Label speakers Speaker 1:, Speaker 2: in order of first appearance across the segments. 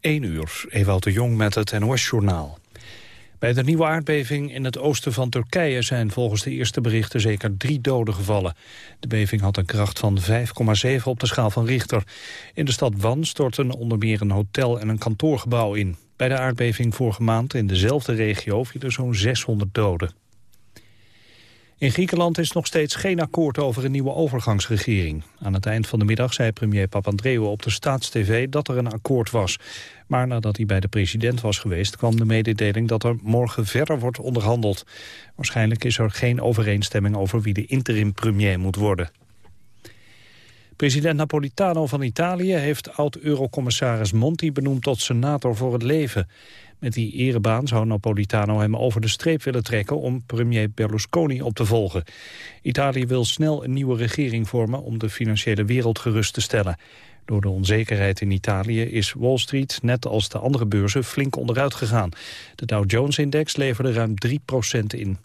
Speaker 1: 1 uur, Ewout de Jong met het NOS-journaal. Bij de nieuwe aardbeving in het oosten van Turkije zijn volgens de eerste berichten zeker drie doden gevallen. De beving had een kracht van 5,7 op de schaal van Richter. In de stad Van stortten onder meer een hotel en een kantoorgebouw in. Bij de aardbeving vorige maand in dezelfde regio vielen zo'n 600 doden. In Griekenland is nog steeds geen akkoord over een nieuwe overgangsregering. Aan het eind van de middag zei premier Papandreou op de Staatstv dat er een akkoord was. Maar nadat hij bij de president was geweest kwam de mededeling dat er morgen verder wordt onderhandeld. Waarschijnlijk is er geen overeenstemming over wie de interim-premier moet worden. President Napolitano van Italië heeft oud-eurocommissaris Monti benoemd tot senator voor het leven. Met die erebaan zou Napolitano hem over de streep willen trekken om premier Berlusconi op te volgen. Italië wil snel een nieuwe regering vormen om de financiële wereld gerust te stellen. Door de onzekerheid in Italië is Wall Street, net als de andere beurzen, flink onderuit gegaan. De Dow Jones-index leverde ruim 3% in.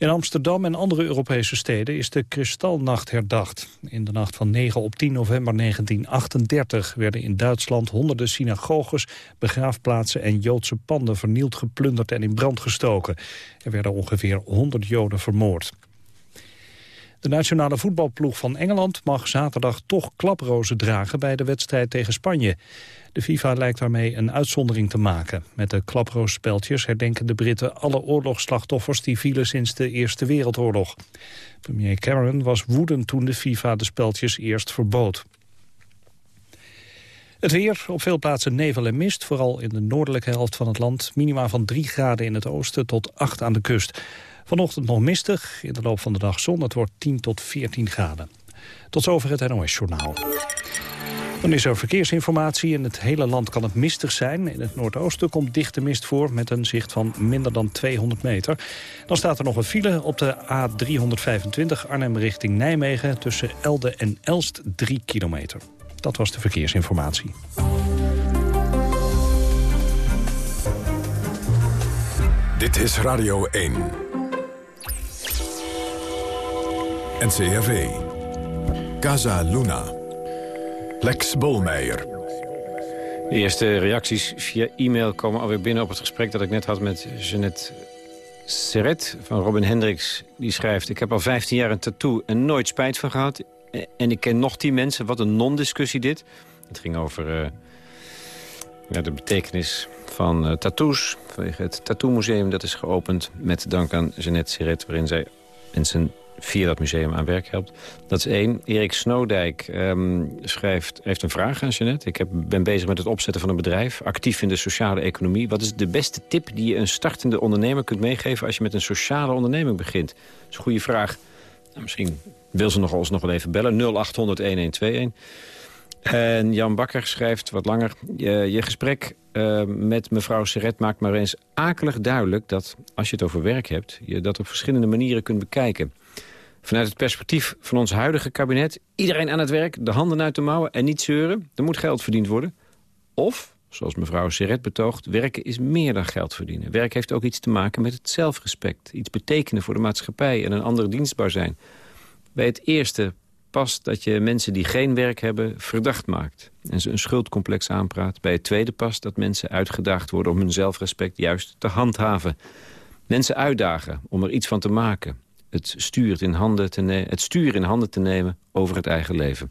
Speaker 1: In Amsterdam en andere Europese steden is de Kristalnacht herdacht. In de nacht van 9 op 10 november 1938 werden in Duitsland honderden synagoges, begraafplaatsen en Joodse panden vernield, geplunderd en in brand gestoken. Er werden ongeveer 100 Joden vermoord. De nationale voetbalploeg van Engeland mag zaterdag toch klaprozen dragen bij de wedstrijd tegen Spanje. De FIFA lijkt daarmee een uitzondering te maken. Met de klaproosspeltjes herdenken de Britten alle oorlogsslachtoffers die vielen sinds de Eerste Wereldoorlog. Premier Cameron was woedend toen de FIFA de speltjes eerst verbood. Het weer, op veel plaatsen nevel en mist, vooral in de noordelijke helft van het land. Minima van 3 graden in het oosten tot 8 aan de kust. Vanochtend nog mistig, in de loop van de dag zon. Het wordt 10 tot 14 graden. Tot zover het NOS-journaal. Dan is er verkeersinformatie. In het hele land kan het mistig zijn. In het noordoosten komt dichte mist voor met een zicht van minder dan 200 meter. Dan staat er nog een file op de A325 Arnhem richting Nijmegen... tussen Elde en Elst 3 kilometer. Dat was de verkeersinformatie.
Speaker 2: Dit is Radio 1. NCRV. Casa Luna. Lex Bolmeijer.
Speaker 3: De eerste reacties via e-mail komen alweer binnen op het gesprek dat ik net had met Jeannette Serret van Robin Hendricks. Die schrijft, ik heb al 15 jaar een tattoo en nooit spijt van gehad. En ik ken nog 10 mensen, wat een non-discussie dit. Het ging over uh, ja, de betekenis van uh, tattoos vanwege het Tattoo Museum. Dat is geopend met dank aan Jeannette Serret, waarin zij mensen via dat museum aan werk helpt. Dat is één. Erik Snowdijk um, schrijft, heeft een vraag aan Jeannette. Ik heb, ben bezig met het opzetten van een bedrijf, actief in de sociale economie. Wat is de beste tip die je een startende ondernemer kunt meegeven... als je met een sociale onderneming begint? Dat is een goede vraag. Nou, misschien wil ze nog eens nog wel even bellen. 0800-1121. En Jan Bakker schrijft wat langer... Je, je gesprek uh, met mevrouw Seret maakt maar eens akelig duidelijk... dat als je het over werk hebt... je dat op verschillende manieren kunt bekijken. Vanuit het perspectief van ons huidige kabinet... iedereen aan het werk, de handen uit de mouwen en niet zeuren. Er moet geld verdiend worden. Of, zoals mevrouw Seret betoogt... werken is meer dan geld verdienen. Werk heeft ook iets te maken met het zelfrespect. Iets betekenen voor de maatschappij en een andere dienstbaar zijn. Bij het eerste past dat je mensen die geen werk hebben verdacht maakt. En ze een schuldcomplex aanpraat. Bij het tweede past dat mensen uitgedaagd worden om hun zelfrespect juist te handhaven. Mensen uitdagen om er iets van te maken het, stuurt in handen te het stuur in handen te nemen over het eigen leven.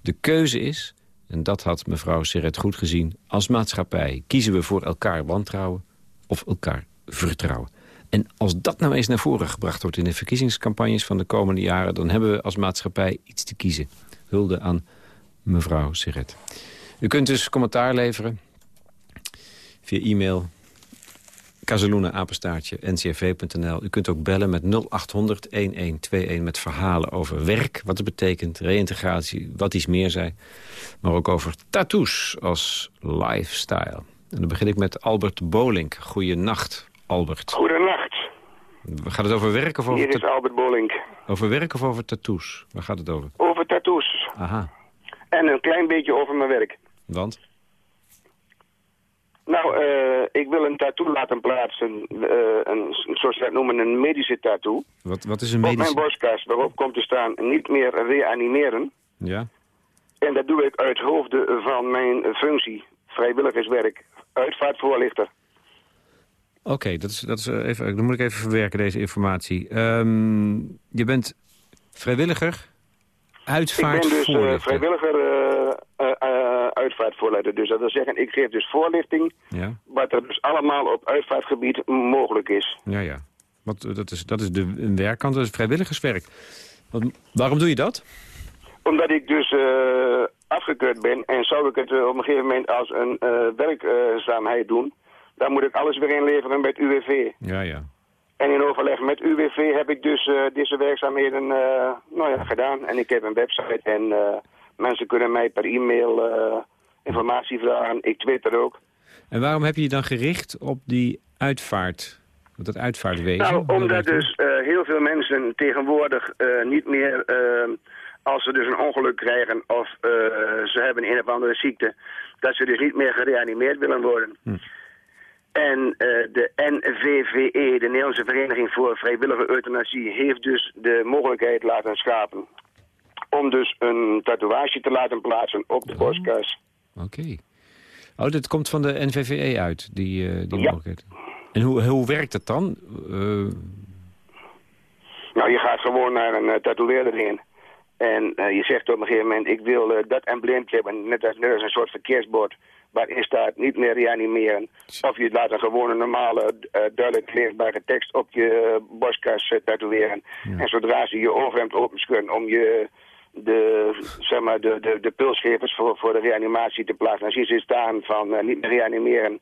Speaker 3: De keuze is, en dat had mevrouw Seret goed gezien... als maatschappij kiezen we voor elkaar wantrouwen of elkaar vertrouwen. En als dat nou eens naar voren gebracht wordt in de verkiezingscampagnes van de komende jaren... dan hebben we als maatschappij iets te kiezen. Hulde aan mevrouw Seret. U kunt dus commentaar leveren via e-mail Casaluna, apenstaartje, ncrv.nl. U kunt ook bellen met 0800-1121 met verhalen over werk, wat het betekent, reïntegratie, wat iets meer zij. Maar ook over tattoos als lifestyle. En dan begin ik met Albert Bolink. Goeienacht, Albert.
Speaker 4: Goedenacht.
Speaker 3: Gaat het over werk of over...
Speaker 4: Hier is Albert Bolink.
Speaker 3: Over werk of over tattoos? Waar gaat het over?
Speaker 4: Over tattoos.
Speaker 3: Aha.
Speaker 4: En een klein beetje over mijn werk.
Speaker 3: Want?
Speaker 4: Nou, uh, ik wil een tattoo laten plaatsen, uh, een, zoals dat noemen, een medische tattoo.
Speaker 3: Wat, wat is een medische?
Speaker 4: Op mijn borstkas, waarop komt te staan, niet meer reanimeren.
Speaker 3: Ja.
Speaker 4: En dat doe ik uit hoofde van mijn functie, vrijwilligerswerk, uitvaartvoorlichter.
Speaker 3: Oké, dat is, dat is eh, even, dan moet ik even verwerken deze informatie. Ehm, je bent vrijwilliger, uitvaartvoorlichter.
Speaker 4: Ik ben dus uh, vrijwilliger uitvaartvoorlichter. Dus dat wil zeggen, ik geef dus voorlichting...
Speaker 3: Ja.
Speaker 4: wat er dus allemaal op uitvaartgebied mogelijk is.
Speaker 3: Ja, ja. Want dat is, dat is de een werkkant, dat is vrijwilligerswerk. Wat, waarom doe je dat?
Speaker 4: Omdat ik dus afgekeurd ben en zou ik het op een gegeven moment als een werkzaamheid doen... dan moet ik alles weer inleveren met UWV.
Speaker 3: Ja, ja.
Speaker 4: En in overleg met UWV heb ik dus deze werkzaamheden nou ja, gedaan. En ik heb een website en mensen kunnen mij per e-mail informatie vragen. Ik twitter ook.
Speaker 3: En waarom heb je je dan gericht op die uitvaart? Dat uitvaartwezen?
Speaker 4: Nou, omdat dus heel veel mensen tegenwoordig niet meer... als ze dus een ongeluk krijgen of ze hebben een of andere ziekte... dat ze dus niet meer gereanimeerd willen worden. Hm. En de NVVE, de Nederlandse Vereniging voor Vrijwillige Euthanasie, heeft dus de mogelijkheid laten schapen om dus een tatoeage te laten plaatsen op de oh. borstkas.
Speaker 3: Oké. Oh, dit komt van de NVVE uit, die, uh, die ja. mogelijkheid. En hoe, hoe werkt dat dan? Uh...
Speaker 4: Nou, je gaat gewoon naar een uh, tatoeëerder heen. En je zegt op een gegeven moment, ik wil dat embleempje hebben, net als, net als een soort verkeersbord waarin staat niet meer reanimeren. Of je laat een gewone normale, uh, duidelijk leesbare tekst op je borstkas tatoeëren. En zodra ze je overhemd openschuren om je de, zeg maar, de, de, de pulsgevers voor, voor de reanimatie te plaatsen. Dan zie je ze staan van niet meer reanimeren.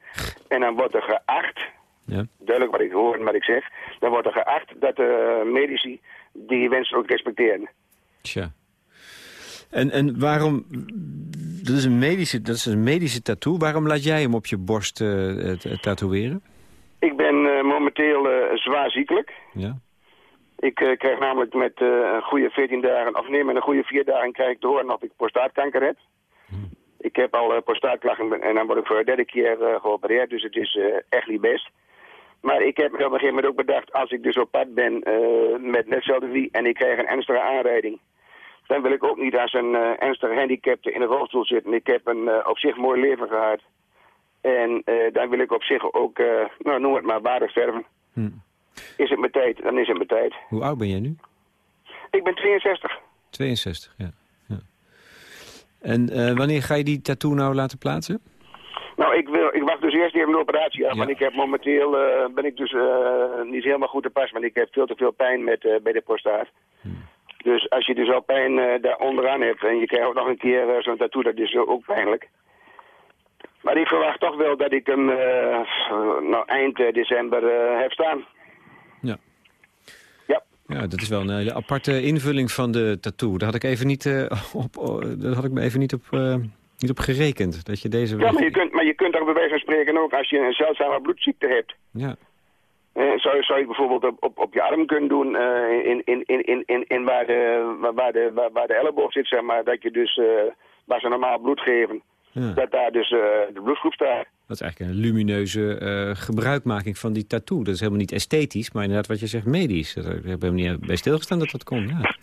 Speaker 4: En dan wordt er geacht, ja. duidelijk wat ik hoor en wat ik zeg, dan wordt er geacht dat de medici die wens ook respecteren.
Speaker 3: Tja. En, en waarom, dat is, een medische, dat is een medische tattoo, waarom laat jij hem op je borst uh, tatoeëren?
Speaker 4: Ik ben uh, momenteel zwaar ziekelijk.
Speaker 3: Ja.
Speaker 4: Ik krijg namelijk met een goede 14 dagen, of nee, met een goede 4 dagen krijg ik te horen of ik prostaatkanker heb. Ik heb al prostaatklachten en dan word ik voor de derde keer geopereerd, dus het is echt niet best. Maar ik heb me op een gegeven moment ook bedacht, als ik dus op pad ben met net wie en ik krijg een ernstige aanrijding dan wil ik ook niet als een uh, ernstige handicapte in een rolstoel zitten. Ik heb een uh, op zich mooi leven gehad. En uh, dan wil ik op zich ook, nou noem het maar, waardig sterven. Hm. Is het mijn tijd, dan is het mijn tijd.
Speaker 3: Hoe oud ben jij nu?
Speaker 4: Ik ben 62.
Speaker 3: 62, ja. ja. En wanneer ga je die tattoo nou laten plaatsen?
Speaker 4: Nou, ik, wil, ik wacht dus eerst even een operatie af. Ja. Want ik heb momenteel, ben ik dus niet helemaal goed te pas. Want ik heb veel te veel pijn met, bij de prostaat. Hm. Dus als je dus al pijn daar onderaan hebt en je krijgt ook nog een keer zo'n tattoo, dat is ook pijnlijk. Maar ik verwacht toch wel dat ik hem nou, eind december heb staan.
Speaker 3: Ja. Dat is wel een hele aparte invulling van de tattoo. Daar had ik, even niet, op, oh, daar had ik me even niet op, niet op gerekend. Dat je deze
Speaker 4: ja, maar je, kunt, maar je kunt toch bij wijze van spreken ook als je een zeldzame bloedziekte hebt.
Speaker 3: Ja.
Speaker 4: Uh, zou, zou je bijvoorbeeld op, op, op je arm kunnen doen in, in, in, in, in waar, de, waar, de, waar, waar de elleboog zit, zeg maar. Dat je dus, waar ze normaal bloed geven, ja. dat daar dus de bloedgroep staat.
Speaker 3: Dat is eigenlijk een lumineuze gebruikmaking van die tattoo. Dat is helemaal niet esthetisch, maar inderdaad wat je zegt medisch. Daar hebben we niet bij stilgestaan dat dat kon, ja.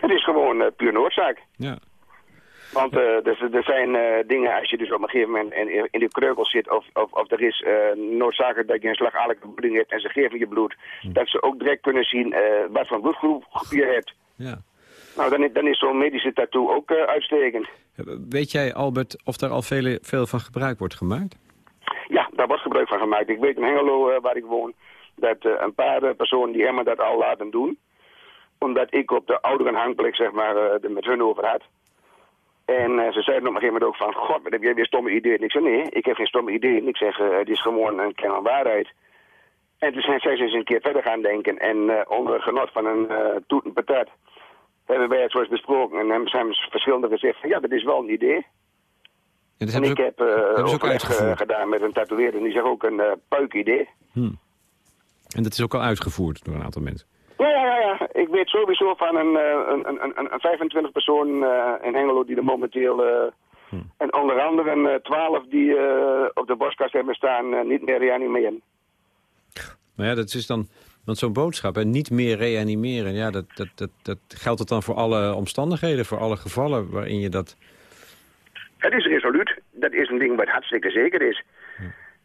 Speaker 4: Het is gewoon puur noodzaak.
Speaker 3: Ja.
Speaker 4: Want uh, er, er, zijn uh, dingen, als je dus op een gegeven moment in, in de kreukel zit... of, of, of er is uh, noodzakelijk dat je een slagadelijke bloeding hebt... en ze geven je bloed, hm. dat ze ook direct kunnen zien wat voor bloedgroep je hebt.
Speaker 3: Ja.
Speaker 4: Nou, dan, dan is zo'n medische tattoo ook uitstekend.
Speaker 3: Weet jij, Albert, of daar al veel, veel van gebruik wordt gemaakt?
Speaker 4: Ja, daar wordt gebruik van gemaakt. Ik weet in Hengelo, waar ik woon, dat een paar personen die helemaal dat al laten doen. Omdat ik op de ouderen hangplek, zeg maar, er met hun over had... En ze zeiden op een gegeven moment ook van, god, heb jij weer stomme ideeën? En ik zei, nee, ik heb geen stomme ideeën. Ik zeg, het is gewoon een kern van waarheid. En toen zijn zij eens een keer verder gaan denken. En onder genot van een uh, toeten patat hebben wij het zo eens besproken. En hebben zijn verschillende gezegd van, ja, dat is wel een idee.
Speaker 3: Ja,
Speaker 4: en ik
Speaker 3: ook,
Speaker 4: heb uh, ook uitgevoerd. gedaan met een tatoeëerder. En die zegt ook een uh, puik idee.
Speaker 3: Hmm. En dat is ook al uitgevoerd door een aantal mensen?
Speaker 4: Ja, ja, ja, ja. Ik weet sowieso van een, een, een, een, een 25 persoon in Hengelo die er momenteel... Hm. En onder andere een 12 die op de boskast hebben staan niet meer reanimeren.
Speaker 3: Nou ja, dat is dan Want zo'n boodschap, en niet meer reanimeren... Ja, dat, dat, dat, dat, geldt het dan voor alle omstandigheden, voor alle gevallen waarin je dat...
Speaker 4: Het is resoluut. Dat is een ding wat hartstikke zeker is.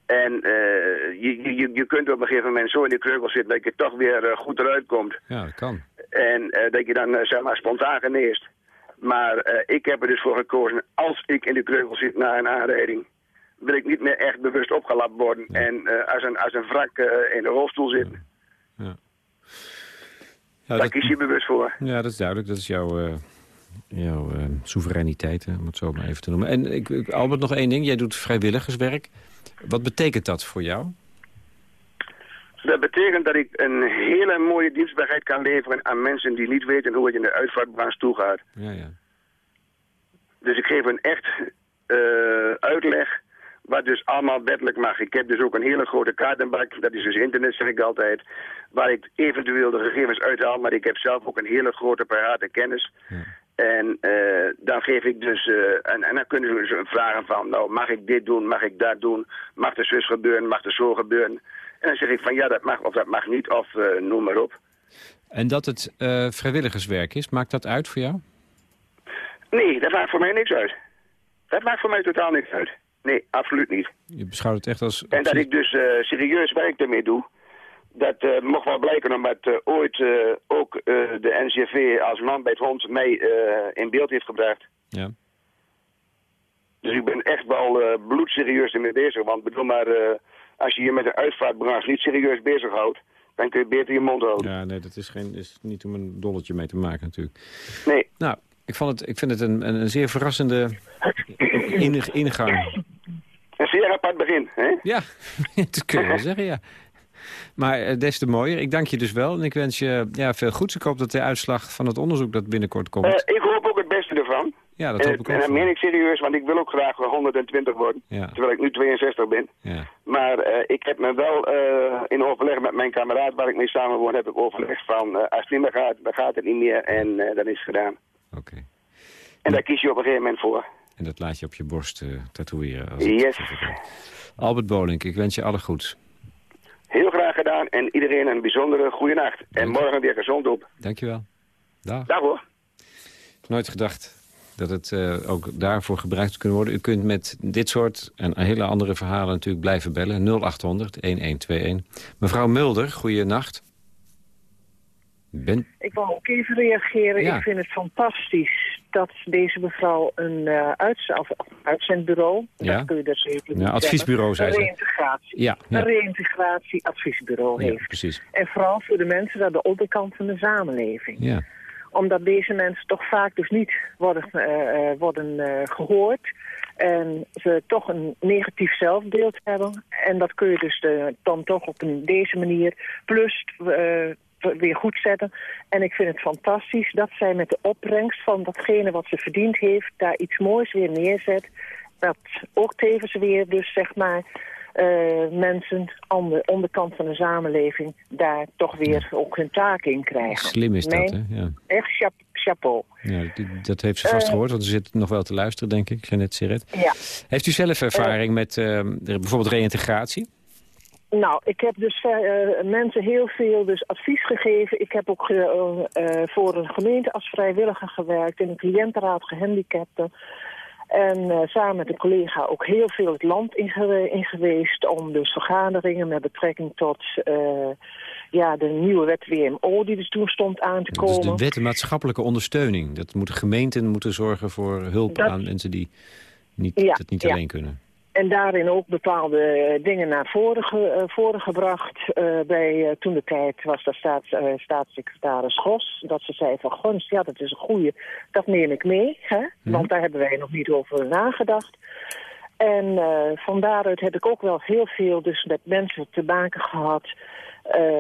Speaker 4: En uh, je, je, je kunt op een gegeven moment zo in de kreugel zitten dat je toch weer uh, goed eruit komt.
Speaker 3: Ja, dat kan.
Speaker 4: En uh, dat je dan zeg maar spontaan geneest. Maar ik heb er dus voor gekozen, als ik in de kreugel zit na een aanrijding, wil ik niet meer echt bewust opgelapt worden. En als, een, als een wrak in de rolstoel zitten. Ja. Ja. Daar dat, kies je bewust voor.
Speaker 3: Ja, dat is duidelijk. Dat is jouw jouw uh, soevereiniteit, om het zo maar even te noemen. En ik, Albert, nog één ding. Jij doet vrijwilligerswerk. Wat betekent dat voor jou?
Speaker 4: Dat betekent dat ik een hele mooie dienstbaarheid kan leveren aan mensen die niet weten hoe het in de uitvaartbranche toegaat. Ja, ja. Dus ik geef een echt uh, uitleg wat dus allemaal wettelijk mag. Ik heb dus ook een hele grote kaartenbak, dat is dus internet zeg ik altijd, waar ik eventueel de gegevens uithaal, maar ik heb zelf ook een hele grote parate kennis. Ja. En uh, dan geef ik dus, uh, en, en, dan kunnen ze vragen van, nou mag ik dit doen, mag ik dat doen, mag de zus gebeuren, mag er zo gebeuren. En dan zeg ik van ja, dat mag of dat mag niet, of uh, noem maar op.
Speaker 3: En dat het vrijwilligerswerk is, maakt dat uit voor jou?
Speaker 4: Nee, dat maakt voor mij niks uit. Dat maakt voor mij totaal niks uit. Nee, absoluut niet.
Speaker 3: Je beschouwt het echt als...
Speaker 4: En dat ik dus serieus werk ermee doe dat uh, mocht wel blijken omdat uh, ooit uh, ook de NCV als man bij het hond mee in beeld heeft gebracht. Ja. Dus ik ben echt wel bloedserieus ermee bezig. Want bedoel maar, als je je met een uitvaartbranche niet serieus bezighoudt, dan kun je beter je mond houden.
Speaker 3: Ja, nee, dat is, geen, is niet om een dolletje mee te maken natuurlijk.
Speaker 4: Nee.
Speaker 3: Nou, ik, vond het, ik vind het een, een, een zeer verrassende ingang.
Speaker 4: Een zeer apart begin, hè?
Speaker 3: Ja, dat kun je wel zeggen, ja. Maar uh, des te mooier. Ik dank je dus wel en ik wens je ja, veel goeds. Ik hoop dat de uitslag van het onderzoek dat binnenkort komt.
Speaker 4: Uh, ik hoop ook het beste ervan.
Speaker 3: Ja, dat hoop ik ook. En
Speaker 4: dat meen ik serieus, want ik wil ook graag 120 worden. Ja. Terwijl ik nu 62 ben. Ja. Maar uh, ik heb me wel in overleg met mijn kameraad waar ik mee samenwoon, heb ik overleg van als het niet meer gaat, dan gaat het niet meer en dat is gedaan.
Speaker 3: Oké.
Speaker 4: En daar kies je op een gegeven moment voor.
Speaker 3: En dat laat je op je borst tatoeëren. Als
Speaker 4: yes.
Speaker 3: Albert Bolink, ik wens je alle goeds.
Speaker 4: Heel graag gedaan en iedereen een bijzondere goede nacht. En morgen weer gezond op.
Speaker 3: Dankjewel. Dag.
Speaker 4: Dag hoor.
Speaker 3: Nooit gedacht dat het uh, ook daarvoor gebruikt kunnen worden. U kunt met dit soort en hele andere verhalen natuurlijk blijven bellen. 0800 1121. Mevrouw Mulder, goeienacht.
Speaker 5: Ben... Ik wil ook even reageren. Ik vind het fantastisch dat deze mevrouw een uh, uitzendbureau...
Speaker 3: Ja.
Speaker 5: Dat kun je dus even
Speaker 3: ja, adviesbureau, zei
Speaker 5: ze. Een reïntegratie. Ja, ja. Een reïntegratieadviesbureau ja, heeft.
Speaker 3: precies.
Speaker 5: En vooral voor de mensen aan de onderkant van de samenleving.
Speaker 3: Ja.
Speaker 5: Omdat deze mensen toch vaak dus niet worden, uh, worden uh, gehoord... En ze toch een negatief zelfbeeld hebben. En dat kun je dus dan toch op een, deze manier... plus uh, weer goed zetten. En ik vind het fantastisch dat zij met de opbrengst van datgene wat ze verdiend heeft... daar iets moois weer neerzet. Dat ook tevens weer dus zeg maar... Uh, mensen aan de onderkant van de samenleving daar toch weer ook hun taak in krijgen.
Speaker 3: Slim is dat, hè? Ja.
Speaker 5: Echt chapeau.
Speaker 3: Ja, dat heeft ze vast uh, gehoord, want ze zit nog wel te luisteren, denk ik, Jeanette Siret.
Speaker 5: Ja.
Speaker 3: Heeft u zelf ervaring uh, met bijvoorbeeld reïntegratie?
Speaker 5: Nou, ik heb dus uh, mensen heel veel dus advies gegeven. Ik heb ook uh, uh, voor een gemeente als vrijwilliger gewerkt... in een cliëntenraad gehandicapten. En samen met een collega ook heel veel het land in, in geweest... om dus vergaderingen met betrekking tot ja, de nieuwe wet WMO... die dus toen stond aan te komen.
Speaker 3: Dus de wet maatschappelijke ondersteuning. Dat moeten gemeenten moeten zorgen voor hulp dat, aan mensen die niet, ja, dat niet ja. alleen kunnen.
Speaker 5: En daarin ook bepaalde dingen naar voren, ge, uh, voren gebracht. Uh, bij, uh, toen de tijd was dat staats, staatssecretaris Gos. Dat ze zei van, Gons, ja dat is een goeie. Dat neem ik mee. Hè? Mm. Want daar hebben wij nog niet over nagedacht. En van daaruit heb ik ook wel heel veel dus met mensen te maken gehad...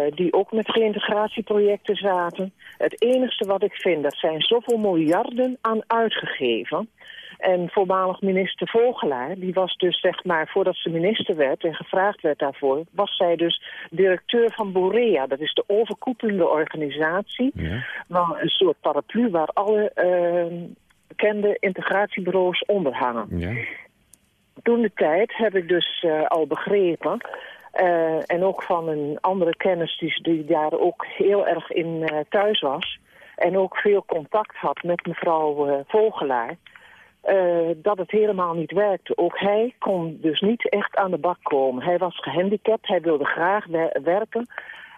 Speaker 5: die ook met reïntegratieprojecten zaten. Het enige wat ik vind, dat zijn zoveel miljarden aan uitgegeven... En voormalig minister Vogelaar, die was dus zeg maar, voordat ze minister werd en gevraagd werd daarvoor, was zij dus directeur van Borea. Dat is de overkoepelende organisatie, ja. een soort paraplu waar alle uh, bekende integratiebureaus onder hangen. Ja. Toen de tijd heb ik dus uh, al begrepen Eh, en ook van een andere kennis die, die daar ook heel erg in uh, thuis was. En ook veel contact had met mevrouw uh, Vogelaar. Dat het helemaal niet werkte. Ook hij kon dus niet echt aan de bak komen. Hij was gehandicapt, hij wilde graag wer werken.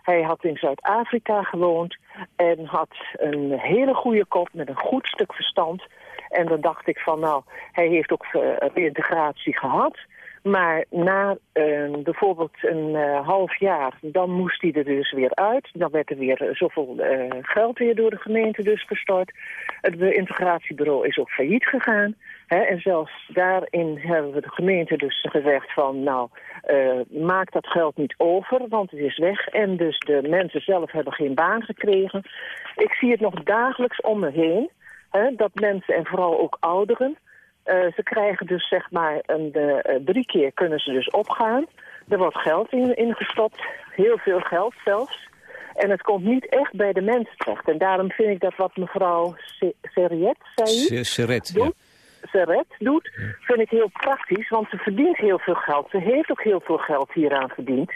Speaker 5: Hij had in Zuid-Afrika gewoond en had een hele goede kop met een goed stuk verstand. En dan dacht ik van, nou, hij heeft ook reïntegratie gehad. Maar na uh, bijvoorbeeld een uh, half jaar, dan moest hij er dus weer uit. Dan werd er weer zoveel uh, geld weer door de gemeente dus gestort. Het integratiebureau is ook failliet gegaan. En zelfs daarin hebben we de gemeente dus gezegd van... nou, maak dat geld niet over, want het is weg. En dus de mensen zelf hebben geen baan gekregen. Ik zie het nog dagelijks om me heen. Dat mensen, en vooral ook ouderen uh, ze krijgen dus zeg maar een, de, uh, drie keer kunnen ze dus opgaan. Er wordt geld in, ingestopt, heel veel geld zelfs. En het komt niet echt bij de mensen terecht. En daarom vind ik dat wat mevrouw Serret, zei
Speaker 3: Serret,
Speaker 5: doet, ja. Serret doet, vind ik heel praktisch. Want ze verdient heel veel geld. Ze heeft ook heel veel geld hieraan verdiend.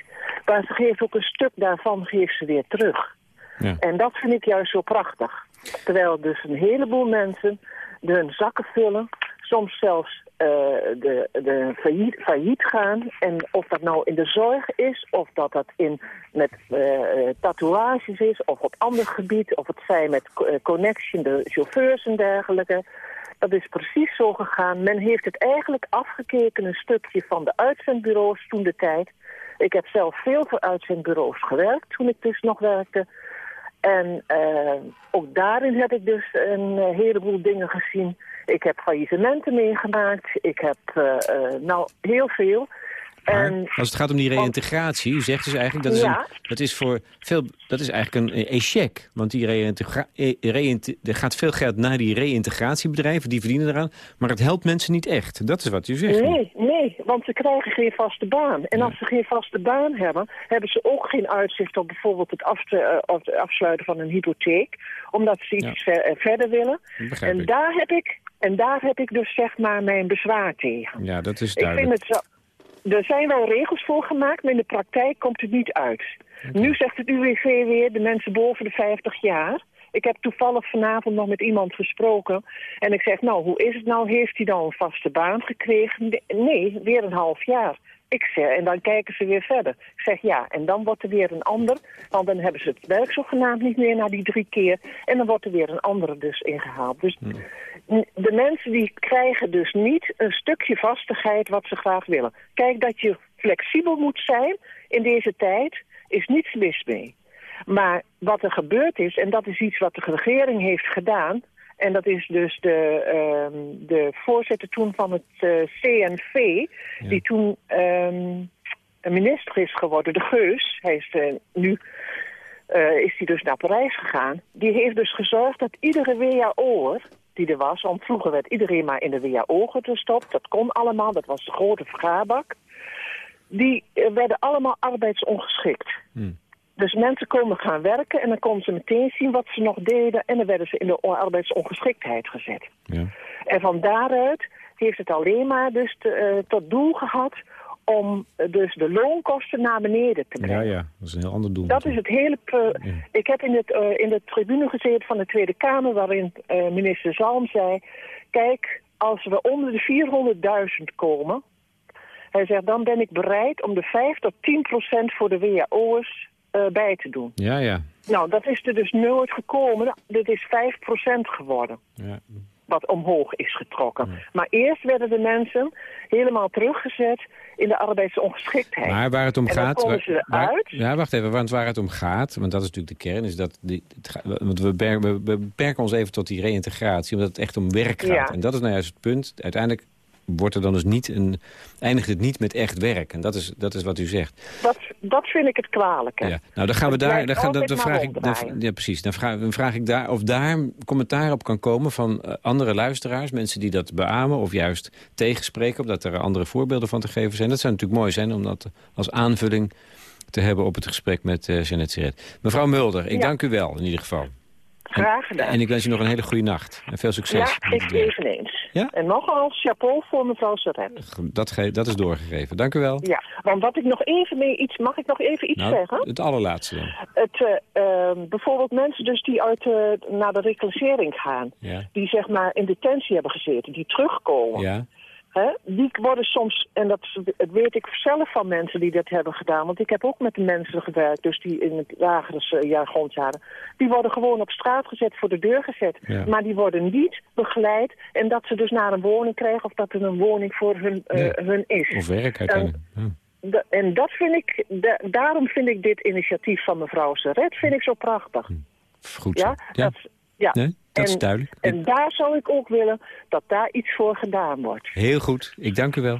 Speaker 5: Maar ze geeft ook een stuk daarvan geeft ze weer terug. Ja. En dat vind ik juist zo prachtig. Terwijl dus een heleboel mensen hun zakken vullen soms zelfs uh, de, de failliet, gaan. En of dat nou in de zorg is, of dat dat in, met uh, tatoeages is, of op ander gebied, of het zijn met connection, de chauffeurs en dergelijke. Dat is precies zo gegaan. Men heeft het eigenlijk afgekeken een stukje van de uitzendbureaus toen de tijd. Ik heb zelf veel voor uitzendbureaus gewerkt toen ik dus nog werkte. En ook daarin heb ik dus een heleboel dingen gezien ik heb faillissementen meegemaakt. Ik heb uh, uh, nou heel veel.
Speaker 3: En, als het gaat om die reïntegratie, u zegt dus eigenlijk dat is, ja. een, dat is voor veel, dat is eigenlijk een échec. Want die er gaat veel geld naar die reïntegratiebedrijven, die verdienen eraan. Maar het helpt mensen niet echt. Dat is wat u zegt.
Speaker 5: Nee, nee, want ze krijgen geen vaste baan. En ja. als ze geen vaste baan hebben, hebben ze ook geen uitzicht op bijvoorbeeld het, af te, uh, het afsluiten van een hypotheek. Omdat ze iets ja. ver, verder willen. En daar heb ik en daar heb ik dus zeg maar mijn bezwaar tegen.
Speaker 3: Ja, dat is duidelijk.
Speaker 5: Ik vind het zo, er zijn wel regels voor gemaakt, maar in de praktijk komt het niet uit. Okay. Nu zegt het UWV weer de mensen boven de 50 jaar. Ik heb toevallig vanavond nog met iemand gesproken. En ik zeg, nou, hoe is het nou? Heeft hij dan een vaste baan gekregen? Nee, weer een half jaar. Ik zeg, en dan kijken ze weer verder. Ik zeg ja, en dan wordt er weer een ander. Want dan hebben ze het werk zogenaamd niet meer na die drie keer. En dan wordt er weer een andere dus ingehaald. Dus hmm. De mensen die krijgen dus niet een stukje vastigheid wat ze graag willen. Kijk, dat je flexibel moet zijn in deze tijd, is niets mis mee. Maar wat er gebeurd is, en dat is iets wat de regering heeft gedaan... En dat is dus de, um, de voorzitter toen van het uh, CNV, ja. die toen um, een minister is geworden, de Geus. Hij is uh, nu uh, is hij dus naar Parijs gegaan. Die heeft dus gezorgd dat iedere WAO'er die er was, want vroeger werd iedereen maar in de WHO gestopt. Dat kon allemaal, dat was de grote vergaarbak. Die werden allemaal arbeidsongeschikt. Hmm. Dus mensen komen gaan werken en dan konden ze meteen zien wat ze nog deden... en dan werden ze in de arbeidsongeschiktheid gezet. Ja. En van daaruit heeft het alleen maar dus te, uh, tot doel gehad om dus de loonkosten naar beneden te brengen.
Speaker 3: Ja, ja, dat is een heel ander doel.
Speaker 5: Dat is het hele... Ja. Ik heb in, het, uh, in de tribune gezeten van de Tweede Kamer... waarin uh, minister Zalm zei... kijk, als we onder de 400.000 komen... hij zegt, dan ben ik bereid om de 5 tot 10 procent voor de WAO'ers uh, bij te doen.
Speaker 3: Ja, ja.
Speaker 5: Nou, dat is er dus nooit gekomen. Dit is 5% geworden. Ja. Wat omhoog is getrokken. Ja. Maar eerst werden de mensen helemaal teruggezet in de arbeidsongeschiktheid.
Speaker 3: Maar waar het om
Speaker 5: en
Speaker 3: gaat...
Speaker 5: Waar, ze
Speaker 3: waar, ja, wacht even. Want waar het om gaat, want dat is natuurlijk de kern... is dat die, het, want we, beperken, we beperken ons even tot die reïntegratie... omdat het echt om werk gaat. Ja. En dat is nou juist het punt. Uiteindelijk wordt er dan dus niet een, eindigt het niet met echt werk. En dat is, dat is wat u zegt.
Speaker 5: Dat, dat vind ik het kwalijke.
Speaker 3: Ja. Nou, dan gaan we daar. Dan, gaan, dan, dan vraag ik, dan, ja, precies. Dan vraag, dan vraag ik daar of daar commentaar op kan komen van uh, andere luisteraars, mensen die dat beamen of juist tegenspreken, omdat er andere voorbeelden van te geven zijn. Dat zou natuurlijk mooi zijn om dat als aanvulling te hebben op het gesprek met uh, Jeannette Siret. Mevrouw Mulder, ik ja. dank u wel in ieder geval.
Speaker 5: Graag gedaan.
Speaker 3: En, en, ik wens u nog een hele goede nacht. En veel succes.
Speaker 5: Ja, ik eveneens.
Speaker 3: Ja?
Speaker 5: En nogal chapeau voor mevrouw Serret.
Speaker 3: Dat, ge dat is doorgegeven. Dank u wel.
Speaker 5: Ja, want wat ik nog even mee iets... Mag ik nog even iets
Speaker 3: Nou,
Speaker 5: zeggen?
Speaker 3: het allerlaatste dan.
Speaker 5: Het, eh, ehm, bijvoorbeeld mensen dus die uit, eh, naar de reclassering gaan.
Speaker 3: Ja.
Speaker 5: Die zeg maar in detentie hebben gezeten. Die terugkomen.
Speaker 3: Ja.
Speaker 5: Hè, die worden soms, en dat, weet ik zelf van mensen die dat hebben gedaan, want ik heb ook met de mensen gewerkt, dus die in het lagere jargon zaten, die worden gewoon op straat gezet, voor de deur gezet.
Speaker 3: Ja.
Speaker 5: Maar die worden niet begeleid en dat ze dus naar een woning krijgen of dat er een woning voor hun, uh,
Speaker 3: Nee.
Speaker 5: hun is.
Speaker 3: Of werk uiteindelijk. Ja.
Speaker 5: En dat vind ik, da- daarom vind ik dit initiatief van mevrouw Serret vind ik zo prachtig.
Speaker 3: Goed zo.
Speaker 5: Ja,
Speaker 3: Ja.
Speaker 5: Dat, ja.
Speaker 3: Nee, dat is duidelijk.
Speaker 5: En daar zou ik ook willen dat daar iets voor gedaan wordt.
Speaker 3: Heel goed. Ik dank u wel.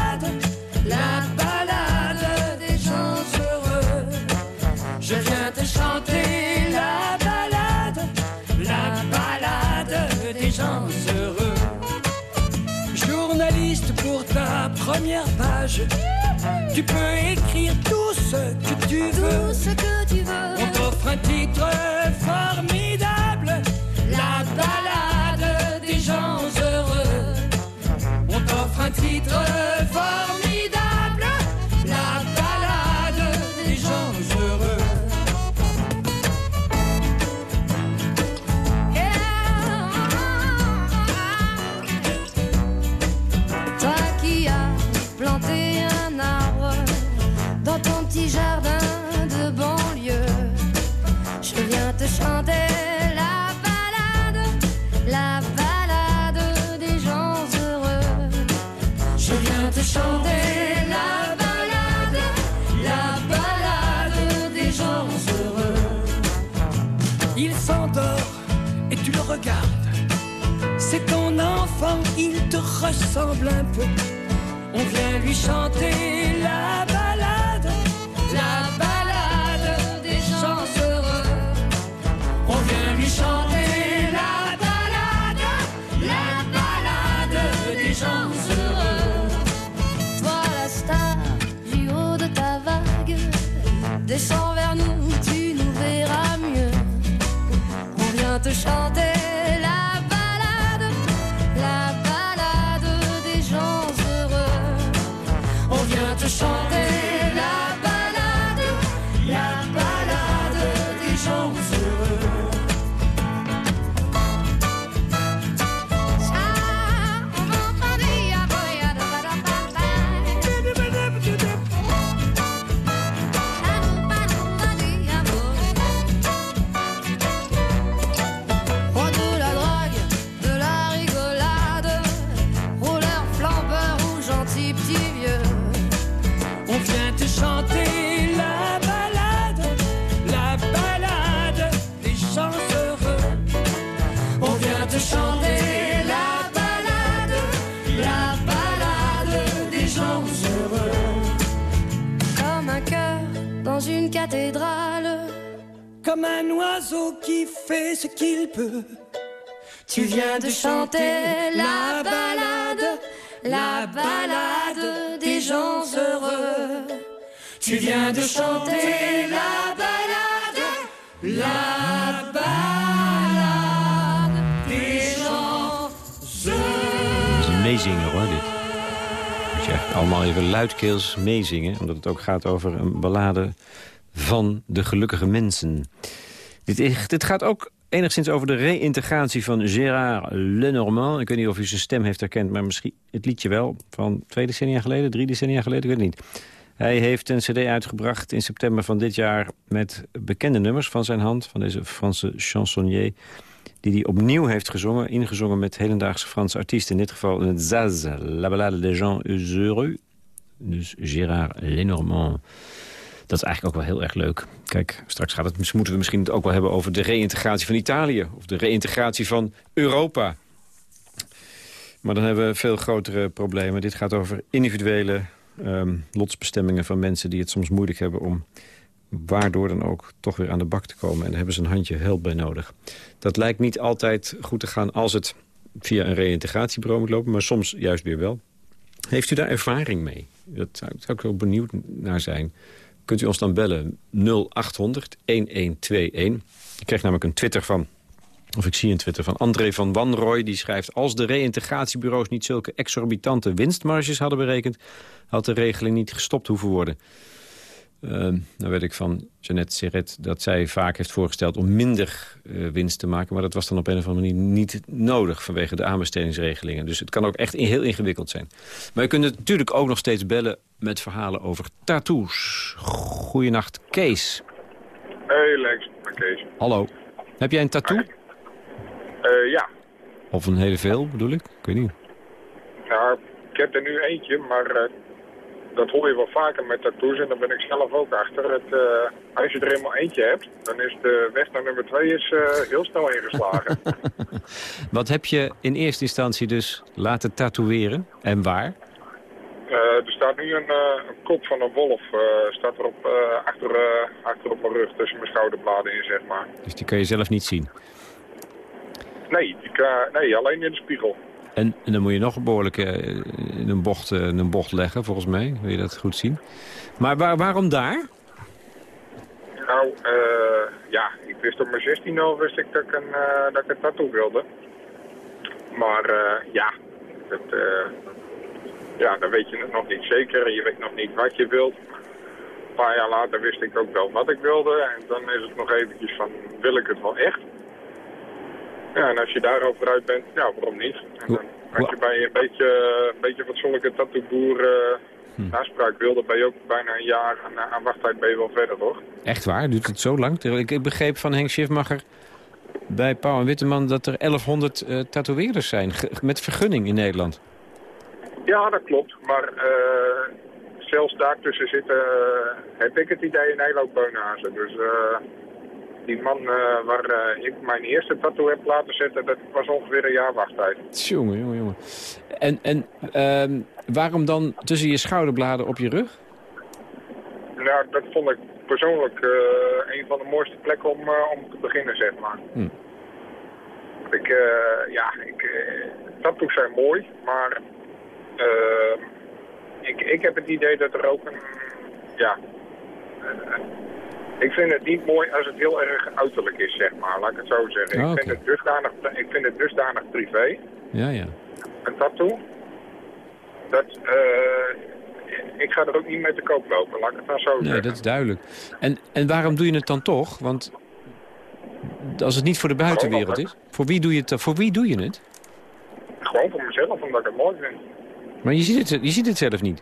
Speaker 6: Te chanter la balade, la balade des gens heureux. Journaliste pour ta première page, tu peux écrire tout ce que tu veux.
Speaker 7: Tout ce que tu veux.
Speaker 6: On t'offre un titre formidable, la balade des gens heureux. On t'offre un titre formidable, regardes. C'est ton enfant, il te ressemble un peu. On vient lui chanter la
Speaker 7: Comme un
Speaker 6: oiseau qui fait ce qu'il peut.
Speaker 7: Tu viens de chanter la balade, la balade des gens heureux.
Speaker 6: Tu viens de chanter la balade, la balade des gens heureux.
Speaker 3: Is een meezinger hoor, dit. Moet je echt allemaal even luidkeels meezingen. Omdat het ook gaat over een ballade van de gelukkige mensen. Dit, dit gaat ook enigszins over de reïntegratie van Gérard Lenormand. Ik weet niet of u zijn stem heeft herkend, maar misschien het liedje wel. Van twee decennia geleden, drie decennia geleden, ik weet het niet. Hij heeft een cd uitgebracht in september van dit jaar... met bekende nummers van zijn hand, van deze Franse chansonnier... die hij opnieuw heeft gezongen, ingezongen met hedendaagse Franse artiesten. In dit geval het Zaz, La Ballade des gens heureux. Dus Gérard Lenormand. Dat is eigenlijk ook wel heel erg leuk. Kijk, straks gaat het, moeten we misschien het ook wel hebben over de reïntegratie van Italië. Of de reïntegratie van Europa. Maar dan hebben we veel grotere problemen. Dit gaat over individuele ehm, lotsbestemmingen van mensen... die het soms moeilijk hebben om waardoor dan ook toch weer aan de bak te komen. En daar hebben ze een handje hulp bij nodig. Dat lijkt niet altijd goed te gaan als het via een reïntegratiebureau moet lopen... maar soms juist weer wel. Heeft u daar ervaring mee? Dat zou, zou ik ook benieuwd naar zijn. Kunt u ons dan bellen 0800 1121. Ik kreeg namelijk een Twitter van of ik zie een Twitter van André van Wanrooy. Die schrijft... als de reïntegratiebureaus niet zulke exorbitante winstmarges hadden berekend... had de regeling niet gestopt hoeven worden. Uh, nou weet ik van Jeannette Serret dat zij vaak heeft voorgesteld... om minder uh, winst te maken. Maar dat was dan op een of andere manier niet nodig... vanwege de aanbestedingsregelingen. Dus het kan ook echt heel ingewikkeld zijn. Maar je kunt natuurlijk ook nog steeds bellen... met verhalen over tattoos. Goeienacht, Kees.
Speaker 8: Hey Lex, Kees.
Speaker 3: Hallo. Heb jij een tattoo?
Speaker 8: Uh, ja.
Speaker 3: Of een hele veel, bedoel ik? Ik weet niet.
Speaker 8: Nou, ik heb er nu eentje, maar uh, dat hoor je wel vaker met tattoos en daar ben ik zelf ook achter. Het, uh, als je er eenmaal eentje hebt, dan is de weg naar nummer twee is, heel snel ingeslagen.
Speaker 3: Wat heb je in eerste instantie dus laten tatoeëren en waar?
Speaker 8: Er staat nu een, een, kop van een wolf staat erop, achter, achter op mijn rug tussen mijn schouderbladen in, zeg maar.
Speaker 3: Dus die kan je zelf niet zien?
Speaker 8: Nee, ik, nee, alleen in de spiegel.
Speaker 3: En, en, dan moet je nog behoorlijk uh, in, een bocht, in een bocht leggen, volgens mij. Wil je dat goed zien? Maar waar, waarom daar?
Speaker 8: Nou, ja, ik wist op mijn 16 al wist ik dat ik een, dat ik een tattoo wilde. Maar ja, dat, ja, dan weet je het nog niet zeker. En je weet nog niet wat je wilt. Een paar jaar later wist ik ook wel wat ik wilde. En dan is het nog eventjes van, wil ik het wel echt? Ja, en als je daarover uit bent, ja, waarom niet? En dan, als je bij een beetje, een beetje fatsoenlijke tattooboer uh, hm. aanspraak wilde, ben je ook bijna een jaar aan, aan wachttijd ben je wel verder, toch?
Speaker 3: Echt waar? Duurt het zo lang? Ik, ik begreep van Henk Schiffmacher bij Pauw en Witteman dat er 1100 uh, tatoeëerders zijn met vergunning in Nederland.
Speaker 8: Ja, dat klopt. Maar uh, zelfs daartussen zitten, heb ik het idee, een hele beunhazen. Dus die man waar ik mijn eerste tattoo heb laten zetten, dat was ongeveer een jaar wachttijd.
Speaker 3: Jongen, jongen, jongen. En, en uh, waarom dan tussen je schouderbladen op je rug?
Speaker 8: Nou, dat vond ik persoonlijk een van de mooiste plekken om, om te beginnen, zeg maar. Hm. Ik, ja, ik, tattoos zijn mooi, maar ik, ik heb het idee dat er ook een, ja, ik vind het niet mooi als het heel erg uiterlijk is, zeg maar. Laat ik het zo zeggen.
Speaker 3: Oh,
Speaker 8: ik, vind het dusdanig, ik vind het dusdanig privé.
Speaker 3: Ja, ja.
Speaker 8: Een tattoo. Dat, uh, ik ga er ook niet mee te koop lopen, laat ik het dan zo
Speaker 3: nee,
Speaker 8: zeggen.
Speaker 3: Nee, dat is duidelijk. En, en waarom doe je het dan toch? Want als het niet voor de buitenwereld is, voor wie, doe je het, voor wie doe je het?
Speaker 8: Gewoon voor mezelf, omdat ik het mooi vind.
Speaker 3: Maar je ziet het, je ziet het zelf niet?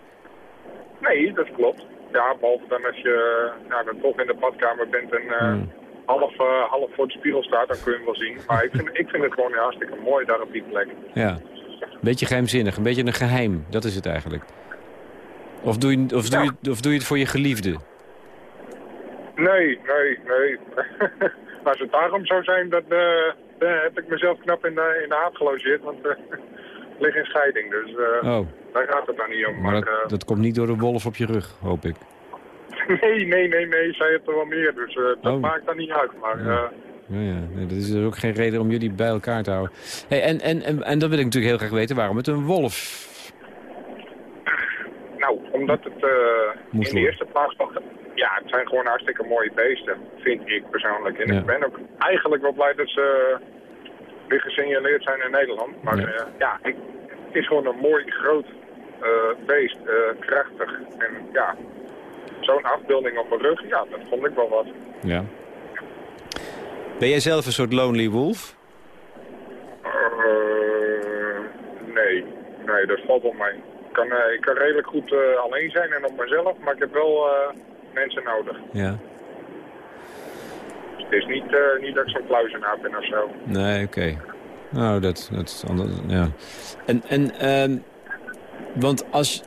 Speaker 8: Nee, dat klopt. Ja, behalve dan als je nou, dan toch in de badkamer bent en uh, hmm. half, uh, half voor de spiegel staat, dan kun je hem wel zien. Maar ik vind, ik vind het gewoon hartstikke mooi daar op die plek.
Speaker 3: Ja, een beetje geheimzinnig, een beetje een geheim, dat is het eigenlijk. Of doe je, of doe je, of doe je het voor je geliefde?
Speaker 8: Nee, nee, nee. als het daarom zou zijn, dan, uh, dan heb ik mezelf knap in de, in de haat gelogeerd. Want lig in scheiding, dus uh, oh. daar gaat het dan niet om.
Speaker 3: Maar, maar dat, uh, dat, komt niet door de wolf op je rug, hoop ik.
Speaker 8: nee, nee, nee, nee, zij heeft er wel meer, dus uh, dat oh. maakt dan niet uit. Maar,
Speaker 3: ja. Ja, ja. Nee, dat is er ook geen reden om jullie bij elkaar te houden. Hey, en, en, en, en dan wil ik natuurlijk heel graag weten waarom het een wolf...
Speaker 8: Nou, omdat het in de eerste plaats... Ja, het zijn gewoon hartstikke mooie beesten, vind ik persoonlijk. En ja. ik ben ook eigenlijk wel blij dat ze weer gesignaleerd zijn in Nederland. Maar ja, uh, ja ik, het is gewoon een mooi groot uh, beest, uh, krachtig. En ja, zo'n afbeelding op mijn rug, ja, dat vond ik wel wat.
Speaker 3: Ja. Ben jij zelf een soort lonely wolf?
Speaker 8: nee, nee, dat valt op mij. kan, eh, ik kan redelijk goed eh, alleen zijn en op mezelf, maar ik heb wel eh, mensen nodig.
Speaker 3: Ja.
Speaker 8: Dus het is niet, eh, niet dat ik zo'n kluizenaar ben of zo.
Speaker 3: Nee, oké. Nou, dat, dat is anders, ja. En, en ehm, want als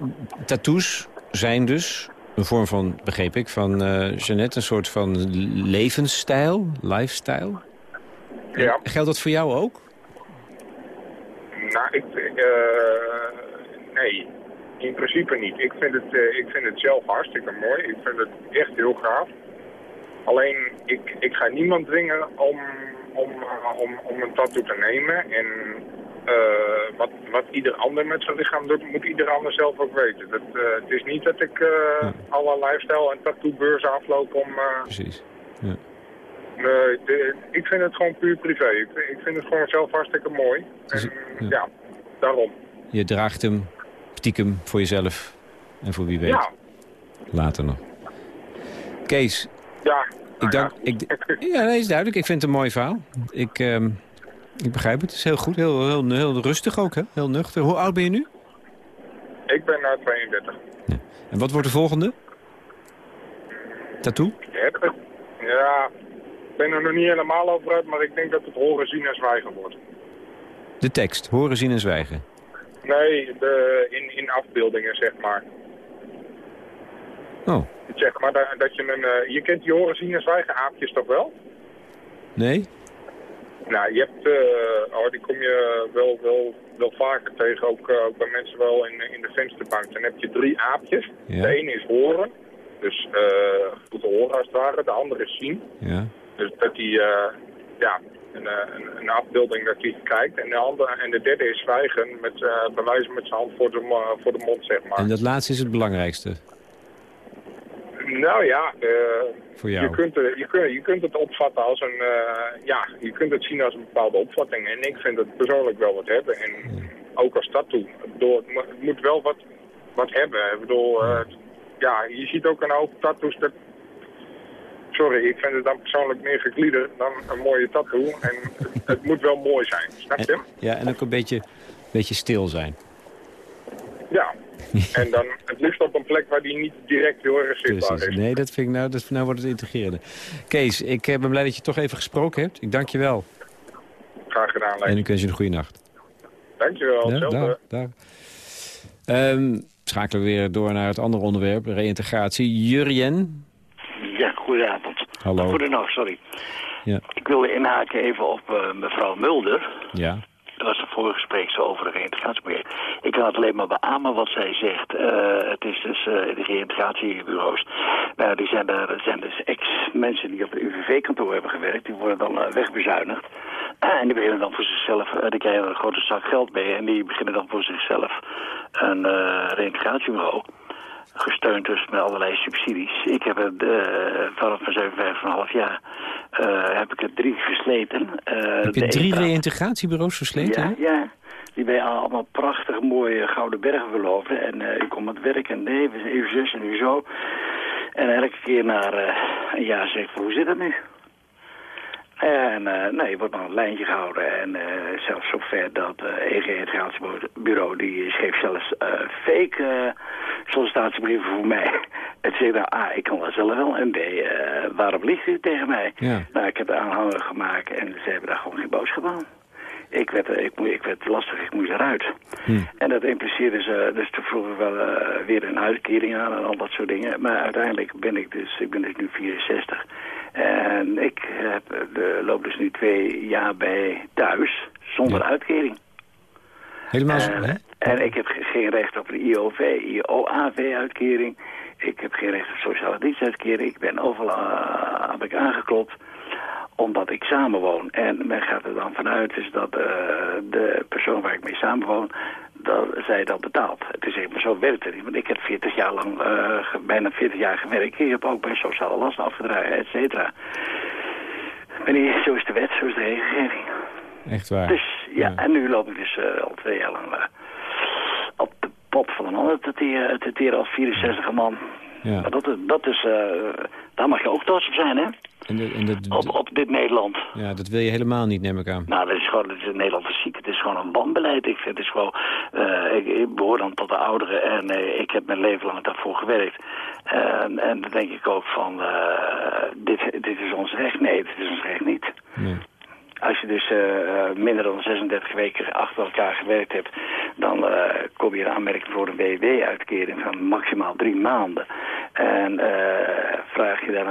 Speaker 3: tattoos zijn dus een vorm van, begreep ik, van eh Jeannette, een soort van levensstijl, lifestyle.
Speaker 8: Ja.
Speaker 3: Geldt dat voor jou ook?
Speaker 8: Nou, ik, eh, nee, in principe niet. Ik vind, het, ik vind het zelf hartstikke mooi. Ik vind het echt heel gaaf. Alleen, ik, ik ga niemand dwingen om, om, eh, om, om een tattoo te nemen. En eh, wat, wat ieder ander met zijn lichaam doet, moet ieder ander zelf ook weten. Dat, eh, het is niet dat ik alle lifestyle en tattoobeurzen afloop om...
Speaker 3: Precies. Ja.
Speaker 8: De- ik vind het gewoon puur privé. Ik, ik vind het gewoon zelf hartstikke mooi.
Speaker 3: Dus-
Speaker 8: En
Speaker 3: ja.
Speaker 8: ja, daarom.
Speaker 3: Je draagt hem stiekem voor jezelf en voor wie weet.
Speaker 8: Ja,
Speaker 3: Later nog. Kees,
Speaker 8: ja.
Speaker 3: ik dank... Ik, ja, dat is duidelijk. Ik vind het een mooi verhaal. Ik, ehm, ik begrijp het. Het is heel goed. Heel, heel, heel rustig ook, hè? Heel nuchter. Hoe oud ben je nu?
Speaker 8: Ik ben nou 32.
Speaker 3: En wat wordt de volgende? Tattoo?
Speaker 8: Ja, ik ben er nog niet helemaal over uit, maar ik denk dat het horen, zien en zwijgen wordt.
Speaker 3: De tekst. Horen, zien en zwijgen.
Speaker 8: Nee, de, in, in afbeeldingen, zeg maar.
Speaker 3: Oh,
Speaker 8: Zeg maar dat, dat je een... eh, je kent die horen, zien en zwijgen aapjes toch wel?
Speaker 3: nee?
Speaker 8: Nou, je hebt... oh, die kom je wel, wel, wel vaker tegen, ook, eh, bij mensen wel in, in de vensterbank. Dan heb je drie aapjes.
Speaker 3: Ja.
Speaker 8: De ene is horen, dus goed horen als het ware. De andere is zien.
Speaker 3: Ja.
Speaker 8: Dus dat hij, eh, ja, een, een, een afbeelding dat hij kijkt. En de, andere, en de derde is zwijgen, met eh bewijzen met zijn hand voor de, voor de mond, zeg maar.
Speaker 3: En dat laatste is het belangrijkste
Speaker 8: Nou ja, eh,
Speaker 3: voor jou.
Speaker 8: je, kunt, het- je, kunt, je kunt het opvatten als een, eh, ja, je kunt het zien als een bepaalde opvatting. En ik vind het persoonlijk wel wat hebben. En ook als tattoo. Het, mo- het moet wel wat, wat hebben. Ik bedoel, eh, ja, je ziet ook een hoop tattoos dat... Sorry, ik vind het dan persoonlijk meer gegliederd dan een mooie tattoo. En het, het moet wel mooi zijn, snap je?
Speaker 3: En, ja, en ook een beetje, beetje stil zijn.
Speaker 8: Ja. En dan het liefst op een plek waar die niet direct heel erg zichtbaar
Speaker 3: Precies.
Speaker 8: is.
Speaker 3: Nee, dat vind ik nou, dat, nou wordt het integrerende. Kees, ik eh, ben blij dat je toch even gesproken hebt. Ik dank je wel.
Speaker 8: Graag gedaan, Leen.
Speaker 3: En ik wens je een goede nacht.
Speaker 8: Dankjewel,
Speaker 3: Ja,
Speaker 8: hetzelfde.
Speaker 3: dag, dag. Ehm, schakelen we weer door naar het andere onderwerp, reïntegratie. Jurjen,
Speaker 9: Ja, goedenavond.
Speaker 3: Hallo.
Speaker 9: Goedenacht, sorry.
Speaker 3: Ja.
Speaker 9: Ik wilde inhaken even op eh, mevrouw Mulder.
Speaker 3: ja.
Speaker 9: Dat was een vorige zo over de reïntegratieproject. Ik kan het alleen maar beamen wat zij zegt. Eh, het is dus eh, de reïntegratiebureaus. Nou, die zijn, er zijn dus ex-mensen die op de UVV-kantoor hebben gewerkt. Die worden dan eh, wegbezuinigd. en die beginnen dan voor zichzelf, die krijgen een grote zak geld mee. En die beginnen dan voor zichzelf een reïntegratiebureau. Gesteund dus met allerlei subsidies. Ik heb het eh, vanaf mijn 57,5 jaar eh, heb ik er drie versleten. Eh,
Speaker 3: Heb je
Speaker 9: de
Speaker 3: drie reïntegratiebureaus versleten?
Speaker 9: ja, ja. Die bij allemaal prachtig mooie gouden bergen beloven. En u komt aan het werk en nee, we zijn uw zus en uw zo. En elke keer na een jaar zeg ik, van, hoe zit het nu? En eh, nee, je wordt dan een lijntje gehouden. En eh, zelfs zover dat uh, EG Integratiebureau, die schreef zelfs eh, fake eh, sollicitatiebrieven voor mij. Het zegt nou, A, ik kan dat zelf wel. En B, eh, waarom liegt u tegen mij?
Speaker 3: Ja.
Speaker 9: Nou, ik heb de aanhanger gemaakt en ze hebben daar gewoon geen boodschap aan. Ik werd, eh, ik, ik werd lastig, ik moest eruit.
Speaker 3: Hm.
Speaker 9: En dat impliceerde ze dus toen vroeger wel eh, weer een uitkering aan en al dat soort dingen. Maar uiteindelijk ben ik dus, ik ben dus nu 64. En ik heb, eh, de, loop dus nu twee jaar bij thuis, zonder
Speaker 3: Ja.
Speaker 9: uitkering.
Speaker 3: Helemaal zo,
Speaker 9: En,
Speaker 3: hè?
Speaker 9: en ik heb ge- geen recht op een IOV, IOAV-uitkering. Ik heb geen recht op sociale dienstuitkering. Ik ben overal heb ik aangeklopt omdat ik samenwoon. En men gaat er dan vanuit dus dat eh, de persoon waar ik mee samenwoon, dat zij dat betaalt. Het is even zo werkt het niet. Want ik heb 40 jaar lang, ge- bijna 40 jaar gewerkt. Ik heb ook bij sociale lasten afgedragen, et cetera. Die, zo is de wet, zo is de regelgeving.
Speaker 3: Echt waar.
Speaker 9: Dus ja, en nu loop ik dus eh, al twee jaar lang op de pop van een ander te teren, te teren als 64 man.
Speaker 3: Ja.
Speaker 9: Maar dat, is- dat is, eh, daar mag je ook trots op zijn, hè?
Speaker 3: En de, en de-
Speaker 9: op, op dit Nederland.
Speaker 3: ja, dat wil je helemaal niet, neem ik aan.
Speaker 9: Nou, dat is gewoon, dat is in Nederland ziek. Het is gewoon een wanbeleid. Ik het is gewoon, eh, ik, ik behoor dan tot de ouderen en eh, ik heb mijn leven lang daarvoor gewerkt. En, en dan denk ik ook van, eh, dit, dit is ons recht. Nee, dit is ons recht niet.
Speaker 3: Nee.
Speaker 9: Als je dus eh, eh, minder dan 36 weken achter elkaar gewerkt hebt, dan eh, kom je in aanmerking voor een WW-uitkering van maximaal drie maanden. En vraag je dan,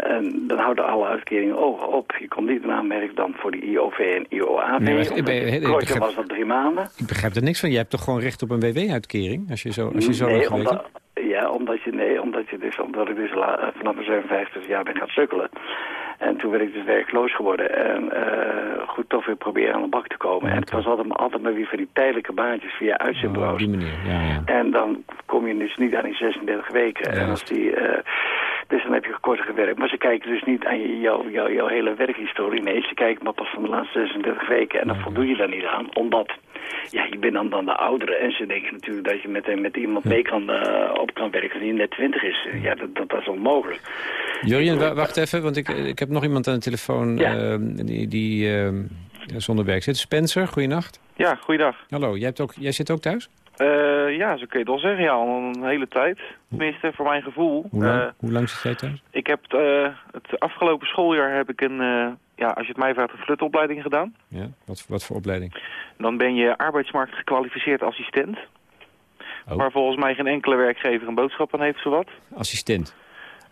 Speaker 9: en dan houden alle uitkeringen ogen op. Je komt niet in aanmerking dan voor de IOV en IOA.
Speaker 3: Nee, maar ik ben- ik begrijp-
Speaker 9: was dat drie maanden.
Speaker 3: Ik begrijp er niks van. Je hebt toch gewoon recht op een WW-uitkering? Als je zo, als je zo lang
Speaker 9: nee,
Speaker 3: gewerkt
Speaker 9: omdat, ja, omdat je, nee, omdat je dus, omdat ik dus vanaf mijn 57 jaar ben gaan sukkelen. En toen ben ik dus werkloos geworden. En eh, goed toch weer proberen aan de bak te komen. En het was altijd, maar- altijd maar weer van die tijdelijke baantjes via
Speaker 3: Oh, op
Speaker 9: uitzendbureaus.
Speaker 3: die manier, ja, ja.
Speaker 9: En dan kom je dus niet aan die 36 weken. En als die, eh, dus dan heb je korter gewerkt. Maar ze kijken dus niet aan jouw hele werkhistorie. Nee, ze kijken maar pas van de laatste 36 weken. En dan voldoe je daar niet aan. Omdat, ja, je bent dan, dan de oudere. En ze denken natuurlijk dat je met, met iemand mee kan, eh, op kan werken die net 20 is. Ja, dat, dat, dat is onmogelijk.
Speaker 3: Jurjen, wa- wacht even, want ik, ik heb nog iemand aan de telefoon
Speaker 9: Ja.
Speaker 3: eh, die, die eh, zonder werk zit. Spencer, goeienacht.
Speaker 10: Ja, goeiedag.
Speaker 3: Hallo, jij, hebt ook, jij zit ook thuis?
Speaker 10: Eh, ja, zo kun je het wel zeggen. Ja, al een hele tijd. Tenminste, voor mijn gevoel.
Speaker 3: Hoe lang,
Speaker 10: Eh,
Speaker 3: hoe lang zit jij thuis?
Speaker 10: ik heb het, eh, het afgelopen schooljaar heb ik een, ja, als je het mij vraagt, een flutopleiding gedaan.
Speaker 3: Ja, wat, wat voor opleiding?
Speaker 10: Dan ben je arbeidsmarkt gekwalificeerd assistent.
Speaker 3: Oh.
Speaker 10: Waar volgens mij geen enkele werkgever een boodschap aan heeft, zowat.
Speaker 3: Assistent.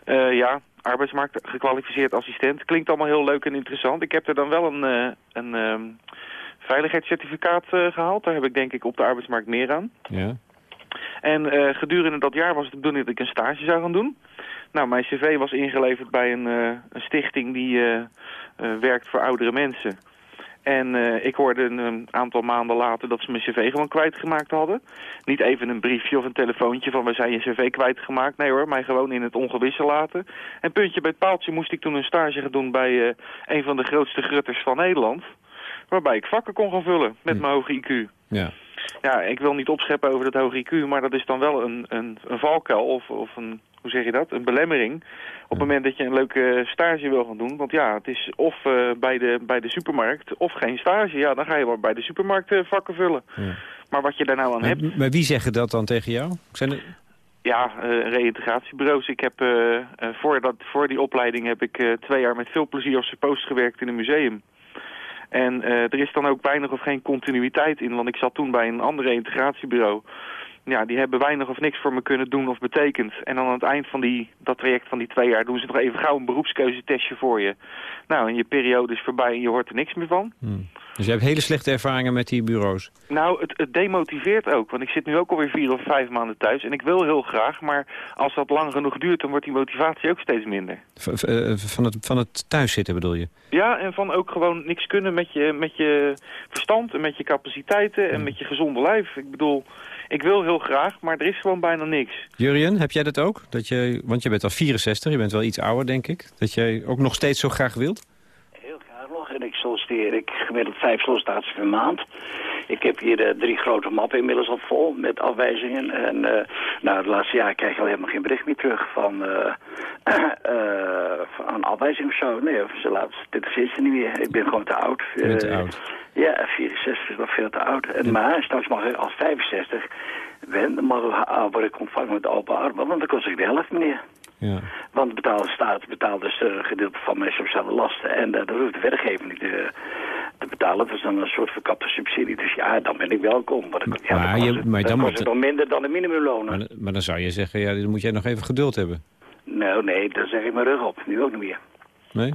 Speaker 10: Eh, ja, arbeidsmarkt gekwalificeerd assistent. Klinkt allemaal heel leuk en interessant. Ik heb er dan wel een, eh, een ehm, veiligheidscertificaat eh, gehaald. Daar heb ik denk ik op de arbeidsmarkt meer aan.
Speaker 3: Ja.
Speaker 10: En eh, gedurende dat jaar was het de bedoeling dat ik een stage zou gaan doen. Nou, mijn cv was ingeleverd bij een, een stichting die werkt voor oudere mensen. En eh, ik hoorde een, een aantal maanden later dat ze mijn cv gewoon kwijtgemaakt hadden. Niet even een briefje of een telefoontje van we zijn je cv kwijtgemaakt. Nee hoor, mij gewoon in het ongewisse laten. En puntje bij het paaltje moest ik toen een stage gaan doen bij eh, een van de grootste grutters van Nederland. Waarbij ik vakken kon gaan vullen met mijn hoge IQ.
Speaker 3: Ja.
Speaker 10: Ja, ik wil niet opscheppen over dat hoge IQ, maar dat is dan wel een, een, een valkuil of, of een, hoe zeg je dat, een belemmering. Op het moment dat je een leuke stage wil gaan doen, want ja, het is of eh, bij, de, bij de supermarkt of geen stage. Ja, dan ga je maar bij de supermarkt eh, vakken vullen.
Speaker 3: Ja.
Speaker 10: Maar wat je daar nou aan hebt,
Speaker 3: Maar, wie zeggen dat dan tegen jou? Zijn er...
Speaker 10: ja, eh reïntegratiebureaus. Ik heb voor, dat, voor die opleiding heb ik twee jaar met veel plezier als suppost gewerkt in een museum. En er is dan ook weinig of geen continuïteit in, want ik zat toen bij een ander reïntegratiebureau. Ja, die hebben weinig of niks voor me kunnen doen of betekend. En dan aan het eind van die, dat traject van die twee jaar doen ze nog even gauw een beroepskeuzetestje voor je. Nou, en je periode is voorbij en je hoort er niks meer van.
Speaker 3: Hmm. Dus je hebt hele slechte ervaringen met die bureaus?
Speaker 10: Nou, het, het demotiveert ook. Want ik zit nu ook alweer vier of vijf maanden thuis. En ik wil heel graag, maar als dat lang genoeg duurt... dan wordt die motivatie ook steeds minder.
Speaker 3: Eh, van, het, van het thuiszitten bedoel je?
Speaker 10: Ja, en van ook gewoon niks kunnen met je, met je verstand... en met je capaciteiten en met je gezonde lijf. Ik bedoel, ik wil heel graag, maar er is gewoon bijna niks.
Speaker 3: Jurjen, heb jij dat ook? Dat je, want je bent al 64, je bent wel iets ouder denk ik. Dat jij ook nog steeds zo graag wilt?
Speaker 9: Heel graag nog. En ik solliciteer, ik gemiddeld vijf sollicitaties per maand. Ik heb hier eh, drie grote mappen inmiddels al vol met afwijzingen. En eh, nou, het laatste jaar krijg je al helemaal geen bericht meer terug van, eh eh, van een afwijzing of zo. Nee, of ze laten, dit is ze niet meer. Ik ben gewoon te oud.
Speaker 3: Te oud.
Speaker 9: Ja, 64 is nog veel te oud. En, Maar straks mag ik als 65 ben, dan mag ik, word ik ontvangen met open armen. Want dan kost ik de helft, meneer.
Speaker 3: Ja.
Speaker 9: Want de betaalde staat betaalt dus een gedeelte van mijn sociale lasten. En uh, dat hoeft de werkgever niet te, te betalen. Dat is dan een soort verkapte subsidie. Dus ja, dan ben ik welkom. Maar, dat, ja,
Speaker 3: maar
Speaker 9: dan
Speaker 3: je-
Speaker 9: het,
Speaker 3: maar
Speaker 9: dan
Speaker 3: dan
Speaker 9: het nog minder dan de minimumlonen.
Speaker 3: Maar, maar dan zou je zeggen, ja, dan moet jij nog even geduld hebben.
Speaker 9: Nou, nee, daar zeg ik mijn rug op. Nu ook niet meer.
Speaker 3: Nee?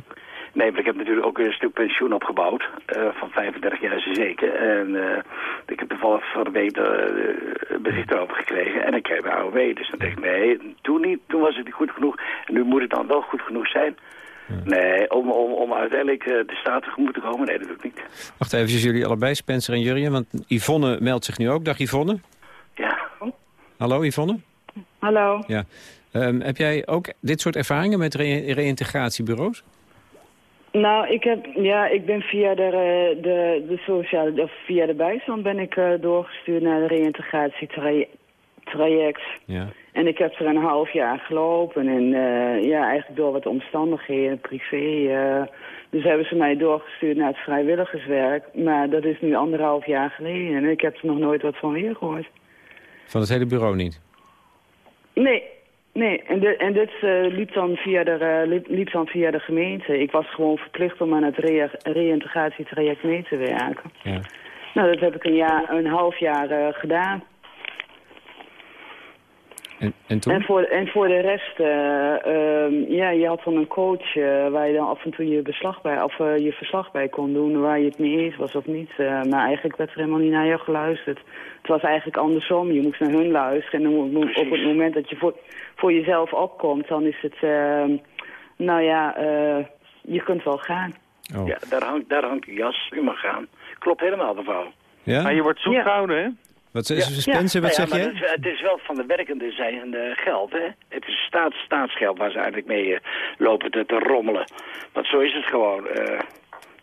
Speaker 9: Nee, maar ik heb natuurlijk ook een stuk pensioen opgebouwd. eh, van 35 jaar zeker. En eh, ik heb toevallig van de week uh, bericht erover gekregen. En ik kreeg mijn AOW. Dus dan denk ik, nee, toen niet. Toen was het niet goed genoeg. En nu moet het dan wel goed genoeg zijn. Nee, om, om, om uiteindelijk uh, de staat tegemoet te komen, nee, dat doe ik niet.
Speaker 3: Wacht even, jullie allebei, Spencer en Jurjen. Want Yvonne meldt zich nu ook. Dag Yvonne.
Speaker 9: Ja.
Speaker 3: Hallo Yvonne.
Speaker 11: Hallo.
Speaker 3: Ja. Um, heb jij ook dit soort ervaringen met re reïntegratiebureaus?
Speaker 11: Nou, ik, heb, ja, ik ben via de, de, de sociale, of via de bijstand ben ik uh, doorgestuurd naar de reïntegratietraject traject.
Speaker 3: Ja.
Speaker 11: En ik heb er een half jaar gelopen. En eh, ja, eigenlijk door wat omstandigheden, privé. eh, dus hebben ze mij doorgestuurd naar het vrijwilligerswerk. Maar dat is nu anderhalf jaar geleden. En ik heb er nog nooit wat van weer gehoord.
Speaker 3: Van het hele bureau niet?
Speaker 11: Nee, nee. En, dit en dit eh, liep, dan via de, liep, liep dan via de gemeente. Ik was gewoon verplicht om aan het reïntegratietraject mee te werken.
Speaker 3: Ja.
Speaker 11: Nou, dat heb ik een, jaar, een half jaar gedaan.
Speaker 3: En, en toen?
Speaker 11: En voor, en voor de rest, eh, ehm, ja, je had dan een coach eh, waar je dan af en toe je, beslag bij, of, eh, je verslag bij kon doen, waar je het mee eens was of niet. Eh, maar eigenlijk werd er helemaal niet naar je geluisterd. Het was eigenlijk andersom, je moest naar hun luisteren. En op het moment dat je voor, voor jezelf opkomt, dan is het, ehm, nou ja, eh, je kunt wel gaan.
Speaker 3: Oh.
Speaker 9: Ja, daar hangt, daar hangt je jas. U mag gaan. Klopt helemaal, mevrouw.
Speaker 3: Ja?
Speaker 10: Maar je wordt zoek
Speaker 11: Ja.
Speaker 10: gehouden, hè?
Speaker 3: Wat Spencer, wat
Speaker 9: Nou
Speaker 3: zeg
Speaker 9: ja, maar Het is, het is wel van de werkende zijn eh, geld, hè? Het is staats, staatsgeld waar ze eigenlijk mee eh, lopen te, te rommelen. Want zo is het gewoon. eh.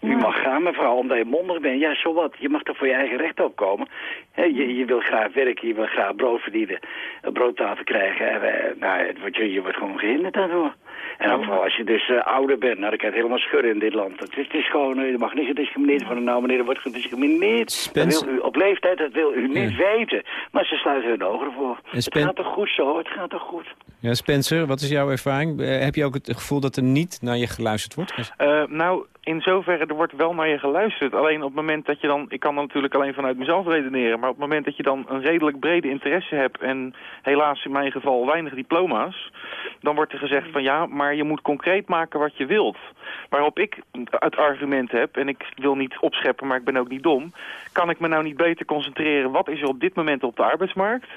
Speaker 9: U mag gaan, mevrouw, omdat je mondig bent. Ja, zo wat. Je mag toch voor je eigen recht opkomen. Hè, je, je wil graag werken, je wil graag brood verdienen, een broodtafel krijgen. En, eh, nou, het wordt, je, je wordt gewoon gehinderd daardoor. En ook vooral als je dus eh, ouder bent, nou, dan kan het helemaal schudden in dit land. Het is, het is gewoon, eh, je mag niet gediscrimineerd worden. Nou, meneer, er wordt gediscrimineerd. Dat
Speaker 3: Spencer-
Speaker 9: wil u op leeftijd, dat wil u niet weten. Maar ze sluiten hun ogen ervoor. Het gaat toch goed zo, het gaat toch goed.
Speaker 3: Ja, Spencer, wat is jouw ervaring? Heb je ook het gevoel dat er niet naar je geluisterd wordt?
Speaker 10: Eh, nou, in zoverre, er wordt wel naar je geluisterd. Alleen op het moment dat je dan, ik kan dan natuurlijk alleen vanuit mezelf redeneren, maar op het moment dat je dan een redelijk brede interesse hebt en helaas in mijn geval weinig diploma's, dan wordt er gezegd van ja, maar je moet concreet maken wat je wilt. Waarop ik het argument heb, en ik wil niet opscheppen, maar ik ben ook niet dom, kan ik me nou niet beter concentreren, wat is er op dit moment op de arbeidsmarkt?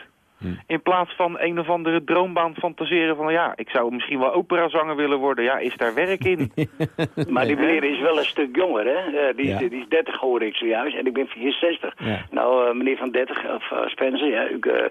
Speaker 10: In plaats van een of andere droombaan fantaseren van... ja, ik zou misschien wel operazanger willen worden. Ja, is daar werk in?
Speaker 9: Maar die meneer is wel een stuk jonger, hè? Eh, die,
Speaker 10: Ja.
Speaker 9: die, die is 30 hoor ik zojuist en ik ben 64.
Speaker 3: Ja.
Speaker 9: Nou, eh, meneer van 30, of eh, Spencer, ja, eh, eh,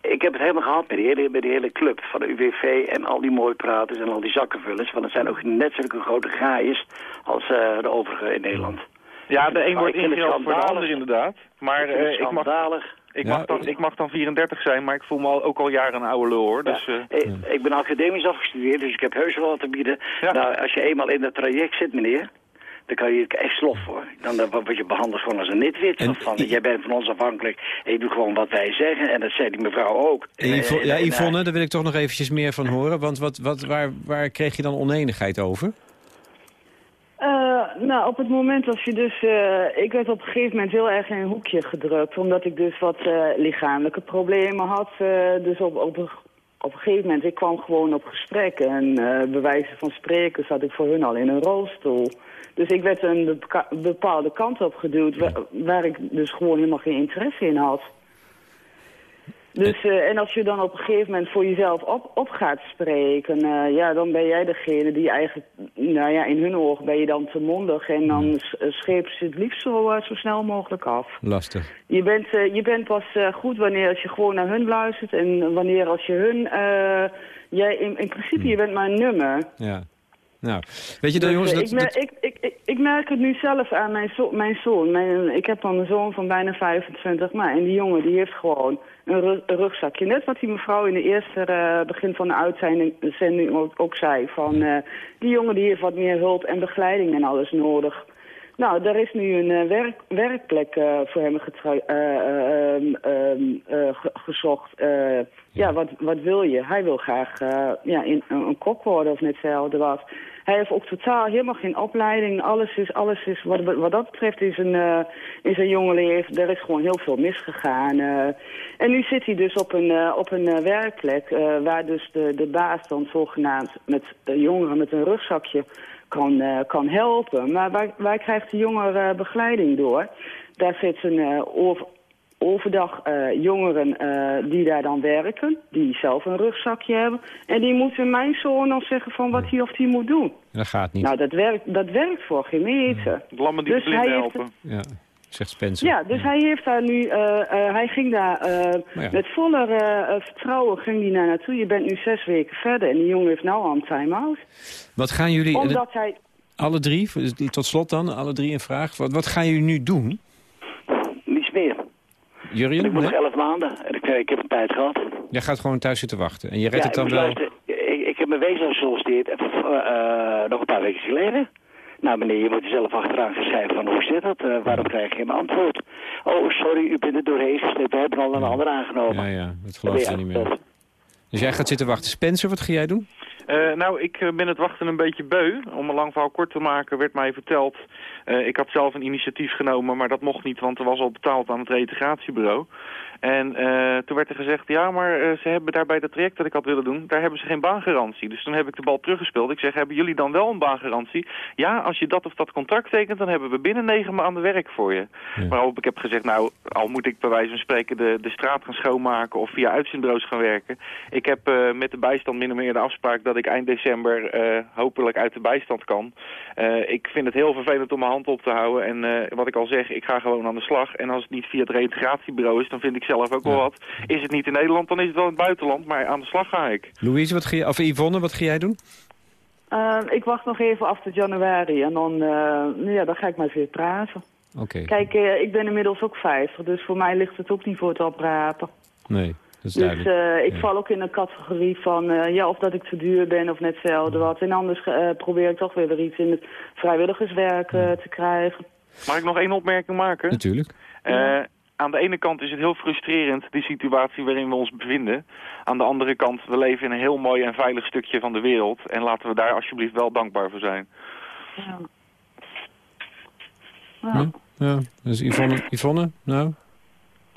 Speaker 9: ik heb het helemaal gehad met die, hele, met die hele club van de UWV en al die mooi praters en al die zakkenvullers. Want het zijn ook net zulke grote gaaiers als eh, de overige in Nederland.
Speaker 10: Ja, de een wordt
Speaker 9: ik
Speaker 10: ingeruild voor de ander inderdaad. Maar
Speaker 9: Ik
Speaker 10: eh, ik, mag,
Speaker 9: schandalig.
Speaker 10: Ik,
Speaker 3: Ja,
Speaker 10: mag dan, ik mag dan 34 zijn, maar ik voel me al, ook al jaren een oude lul hoor. Dus, eh,
Speaker 9: Ik, ik ben academisch afgestudeerd, dus ik heb heus wel wat te bieden.
Speaker 10: Ja.
Speaker 9: Nou, als je eenmaal in dat traject zit, meneer, dan kan je echt slof voor. Dan eh, word je behandeld gewoon als een nitwit.
Speaker 3: En-
Speaker 9: van, jij bent van ons afhankelijk en je doet gewoon wat wij zeggen. En dat zei die mevrouw ook.
Speaker 3: En, ja,
Speaker 9: en, eh,
Speaker 3: Yvonne, daar wil ik toch nog eventjes meer van horen. Want wat, wat, waar, waar kreeg je dan oneenigheid over?
Speaker 11: Eh, nou, op het moment als je dus... eh, ik werd op een gegeven moment heel erg in een hoekje gedrukt. Omdat ik dus wat eh, lichamelijke problemen had. dus op, op, een- op een gegeven moment, ik kwam gewoon op gesprek. En bij wijze van spreken zat ik voor hun al in een rolstoel. Dus ik werd een bepa- bepaalde kant op geduwd... Waar, waar ik dus gewoon helemaal geen interesse in had. Dus, eh, en als je dan op een gegeven moment voor jezelf op, op gaat spreken, eh, ja, dan ben jij degene die eigenlijk, nou ja, in hun ogen ben je dan te mondig en dan s- eh, schepen ze het liefst zo, eh, zo snel mogelijk af.
Speaker 3: Lastig.
Speaker 11: Je bent, eh, je bent pas eh, goed wanneer als je gewoon naar hun luistert en wanneer als je hun, eh, jij in, in principe, je bent maar een nummer.
Speaker 3: Ja. Nou, weet je dan,
Speaker 11: Dus,
Speaker 3: jongens,
Speaker 11: eh,
Speaker 3: dat,
Speaker 11: ik, mer-
Speaker 3: dat-
Speaker 11: ik, ik, ik, ik merk het nu zelf aan mijn, zo mijn zoon. Mijn, ik heb dan een zoon van bijna 25, maar en die jongen die heeft gewoon een, ru- een rugzakje. Net wat die mevrouw in de eerste eh, begin van de uitzending zending ook, ook zei. Van, eh, die jongen die heeft wat meer hulp en begeleiding en alles nodig. Nou, daar is nu een eh, werk, werkplek voor hem eh, eh, ehm, ehm, eh, ge- gezocht. Eh, ja, wat, wat wil je? Hij wil graag ja, in, een, een kok worden of net hetzelfde wat. Hij heeft ook totaal helemaal geen opleiding. Alles is, alles is wat, wat dat betreft is een, eh, in zijn jonge leven, er is gewoon heel veel misgegaan. eh. en nu zit hij dus op een, eh, op een werkplek waar dus de, de baas dan zogenaamd met jongeren met een rugzakje kan, kan helpen. Maar waar, waar krijgt de jongere begeleiding door? Daar zit een overdag eh, jongeren eh, die daar dan werken, die zelf een rugzakje hebben. En die moeten mijn zoon dan zeggen van wat hij of hij moet doen.
Speaker 3: dat gaat niet.
Speaker 11: Nou, dat werkt, dat werkt voor geen meter.
Speaker 10: lammen die
Speaker 11: Dus
Speaker 10: blinden helpen.
Speaker 3: Ja, zegt Spencer.
Speaker 11: Ja, dus hij heeft daar nu, eh, hij ging daar
Speaker 3: ja.
Speaker 11: met volle eh, vertrouwen ging hij naar naartoe. Je bent nu zes weken verder en die jongen heeft nou al een time-out.
Speaker 3: Wat gaan jullie,
Speaker 11: Omdat hij,
Speaker 3: alle drie, tot slot dan, alle drie een vraag. Wat, wat gaan jullie nu doen? Jurien?
Speaker 9: Ik moet
Speaker 3: Nee?
Speaker 9: nog elf maanden. En ik, eh, ik heb een tijd gehad.
Speaker 3: Jij gaat gewoon thuis zitten wachten. En je redt
Speaker 9: ja,
Speaker 3: het dan
Speaker 9: ik,
Speaker 3: wel...
Speaker 9: luisteren. ik, ik heb mijn wezen gesolliciteerd eh, nog een paar weken geleden. Nou meneer, je moet er zelf achteraan gaan schrijven van hoe zit dat? Eh, waarom krijg je geen antwoord? Oh, sorry, u bent er doorheen gesleept. We hebben al een ander aangenomen.
Speaker 3: Ja, ja, dat geloof je
Speaker 9: Ja,
Speaker 3: niet meer. Dus jij gaat zitten wachten. Spencer, wat ga jij doen?
Speaker 10: Eh, nou, ik ben het wachten een beetje beu. Om een lang verhaal kort te maken, werd mij verteld... eh, ik had zelf een initiatief genomen, maar dat mocht niet... want er was al betaald aan het reintegratiebureau. En eh, toen werd er gezegd... ja, maar eh, ze hebben daar bij dat traject dat ik had willen doen... daar hebben ze geen baangarantie. Dus toen heb ik de bal teruggespeeld. Ik zeg, hebben jullie dan wel een baangarantie? Ja, als je dat of dat contract tekent... dan hebben we binnen negen maanden werk voor je. Waarop ik heb gezegd, nou, al moet ik bij wijze van spreken... de, de straat gaan schoonmaken of via uitzendbureaus gaan werken... ik heb met de bijstand min of meer de afspraak... dat ik eind december hopelijk uit de bijstand kan. Ik vind het heel vervelend om mijn hand op te houden. En eh, wat ik al zeg, ik ga gewoon aan de slag. En als het niet via het reintegratiebureau is, dan vind ik zelf ook wel wat. Is het niet in Nederland, dan is het wel in het buitenland. Maar aan de slag ga ik.
Speaker 3: Louise, wat ga je, of Yvonne, wat ga jij doen?
Speaker 11: Eh, ik wacht nog even af tot januari en dan, eh, ja, dan ga ik maar weer praten.
Speaker 3: Oké.
Speaker 11: Kijk, eh, ik ben inmiddels ook 50, dus voor mij ligt het ook niet voor het oprapen.
Speaker 3: Nee, dat is
Speaker 11: Dus eh, ik
Speaker 3: Ja.
Speaker 11: val ook in een categorie van, eh, ja, of dat ik te duur ben of net hetzelfde wat. En anders eh, probeer ik toch weer weer iets in het vrijwilligerswerk te krijgen.
Speaker 10: Mag ik nog één opmerking maken?
Speaker 3: Natuurlijk.
Speaker 10: Eh, aan de ene kant is het heel frustrerend, die situatie waarin we ons bevinden. Aan de andere kant, we leven in een heel mooi en veilig stukje van de wereld. En laten we daar alsjeblieft wel dankbaar voor zijn.
Speaker 11: Ja.
Speaker 3: Ja, ja. Dus Yvonne, Yvonne, nou?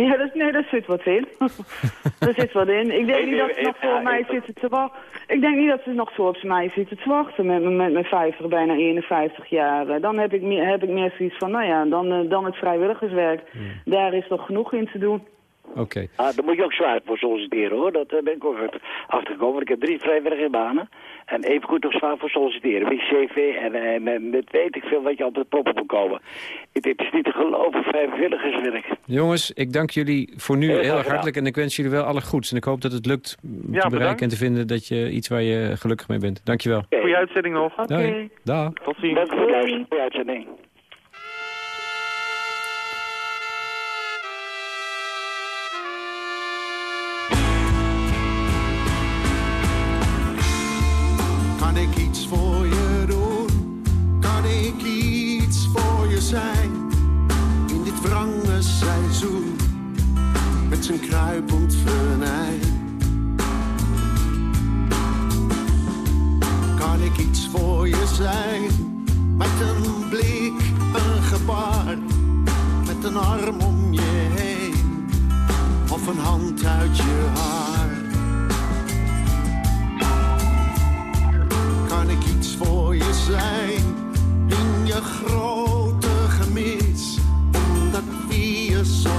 Speaker 11: Ja, dat, nee, daar zit wat in. er zit wat in. Ik denk niet dat ze nog voor mij zitten te wachten. Ik denk niet dat ze nog zo op mij zitten te wachten met, met, met mijn 50, bijna 51 jaar. Dan heb ik meer, heb ik meer zoiets van, nou ja, dan, eh, dan het vrijwilligerswerk. Daar is nog genoeg in te doen.
Speaker 3: Oké.
Speaker 9: Ah, daar moet je ook zwaar voor solliciteren hoor. Dat eh, ben ik ook achtergekomen. Want ik heb drie vrijwillige banen. En even goed nog zwaar voor solliciteren. Met cv en eh, met, met weet ik veel wat je altijd proppen moet komen. Het, het is niet te geloven vrijwilligerswerk.
Speaker 3: Jongens, ik dank jullie voor nu
Speaker 9: Heel
Speaker 3: heel
Speaker 9: graag
Speaker 3: erg hartelijk. En ik wens jullie wel alle goeds. En ik hoop dat het lukt mm, te
Speaker 10: bedankt.
Speaker 3: bereiken en te vinden dat je iets waar je gelukkig mee bent. Dankjewel.
Speaker 10: Goeie uitzending nog.
Speaker 11: Oké.
Speaker 3: Doei. Dag.
Speaker 10: Tot ziens.
Speaker 9: Dank voor. Goeie uitzending.
Speaker 12: Kruipend venijn. Kan ik iets voor je zijn? Met een blik, een gebaar, met een arm om je heen. Of een hand uit je haar. kan ik iets voor je zijn in je grote gemis, omdat wie je zo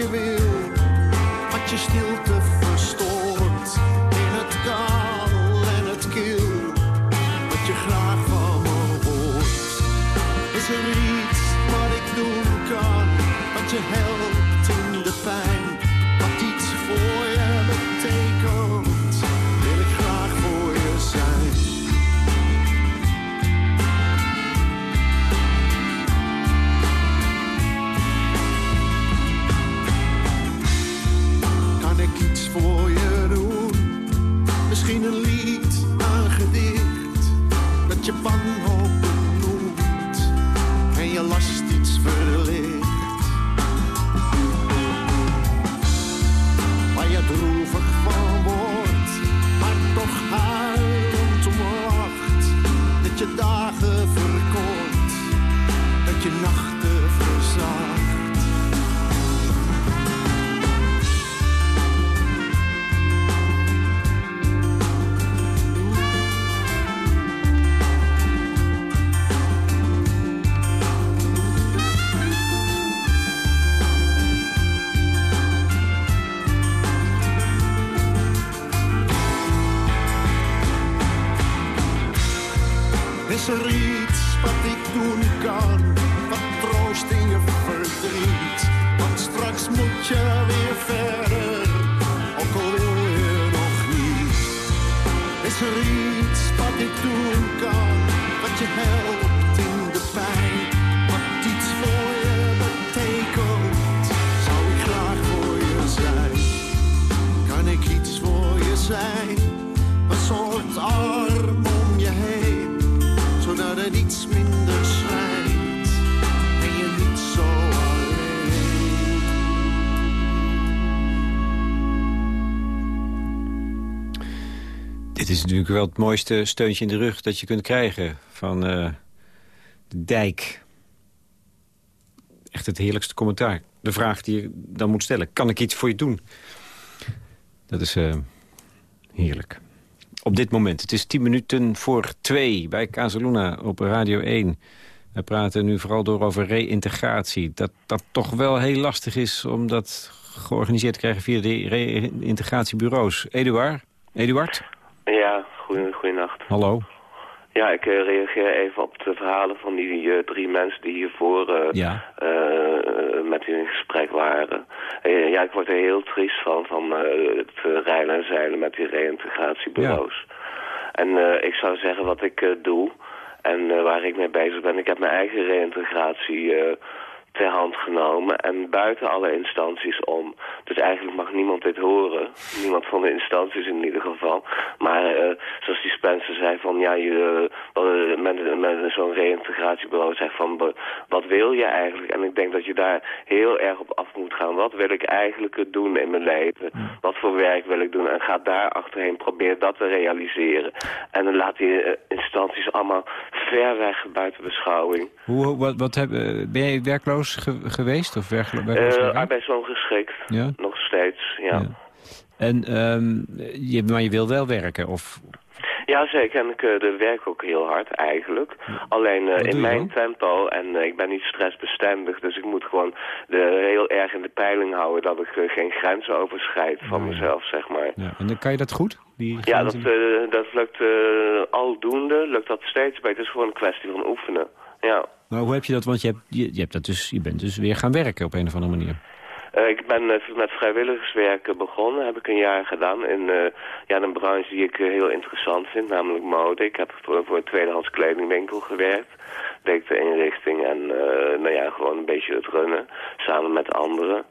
Speaker 12: je wil, wat je stilte verstoort? In het kaal en het kil, wat je graag van me hoort. Is er iets wat ik doen kan, wat je helpt
Speaker 3: wel het mooiste steuntje in de rug dat je kunt krijgen van eh, de dijk. Echt het heerlijkste commentaar. De vraag die je dan moet stellen. Kan ik iets voor je doen? Dat is eh, heerlijk. Op dit moment, het is tien minuten voor twee bij Casaluna op Radio 1. We praten nu vooral door over reïntegratie. Dat dat toch wel heel lastig is om dat georganiseerd te krijgen via de reïntegratiebureaus. Eduard? Eduard?
Speaker 13: Ja, goeienacht.
Speaker 3: Hallo.
Speaker 13: Ja, ik eh, reageer even op de verhalen van die eh, drie mensen die hiervoor eh,
Speaker 3: Ja.
Speaker 13: met u in gesprek waren. Ja, ik word er heel triest van, van het rijden en zeilen met die reïntegratiebureaus. En ik zou zeggen wat ik doe en waar ik mee bezig ben. Ik heb mijn eigen reïntegratie ter hand genomen en buiten alle instanties om. Dus eigenlijk mag niemand dit horen. Niemand van de instanties in ieder geval. Maar eh, zoals die Spencer zei van ja, je, eh, met, met zo'n reïntegratiebureau zegt van "Wa- wat wil je eigenlijk? En ik denk dat je daar heel erg op af moet gaan. Wat wil ik eigenlijk doen in mijn leven? Wat voor werk wil ik doen? En ga daar achterheen, probeer dat te realiseren. En dan laat die eh, instanties allemaal ver weg buiten beschouwing.
Speaker 3: Hoe, wat, wat heb, eh, ben je werkloos ge- geweest? Of werklo- werkloos
Speaker 13: Eh
Speaker 3: geraakt?
Speaker 13: arbeidsongeschikt,
Speaker 3: Ja?
Speaker 13: nog steeds, ja.
Speaker 3: En, ehm, je, maar je wil wel werken? Of,
Speaker 13: Ja, zeker. En ik uh, werk ook heel hard eigenlijk. Alleen uh,
Speaker 3: doe
Speaker 13: in mijn
Speaker 3: dan?
Speaker 13: tempo, en uh, ik ben niet stressbestendig, dus ik moet gewoon de, heel erg in de peiling houden dat ik uh, geen grenzen overschrijd van mezelf, zeg maar.
Speaker 3: ja. En dan kan je dat goed? Die
Speaker 13: Ja, dat, uh, dat lukt uh, aldoende, lukt dat steeds bij. Het is gewoon een kwestie van oefenen. Ja.
Speaker 3: Maar hoe heb je dat? Want je, hebt, je, hebt dat dus, je bent dus weer gaan werken op een of andere manier.
Speaker 13: Uh, ik ben uh, met vrijwilligerswerk begonnen, heb ik een jaar gedaan in ja, een branche die ik heel interessant vind, namelijk mode. Ik heb voor, voor een tweedehands kledingwinkel gewerkt, deed de inrichting en nou ja, gewoon een beetje het runnen, samen met anderen.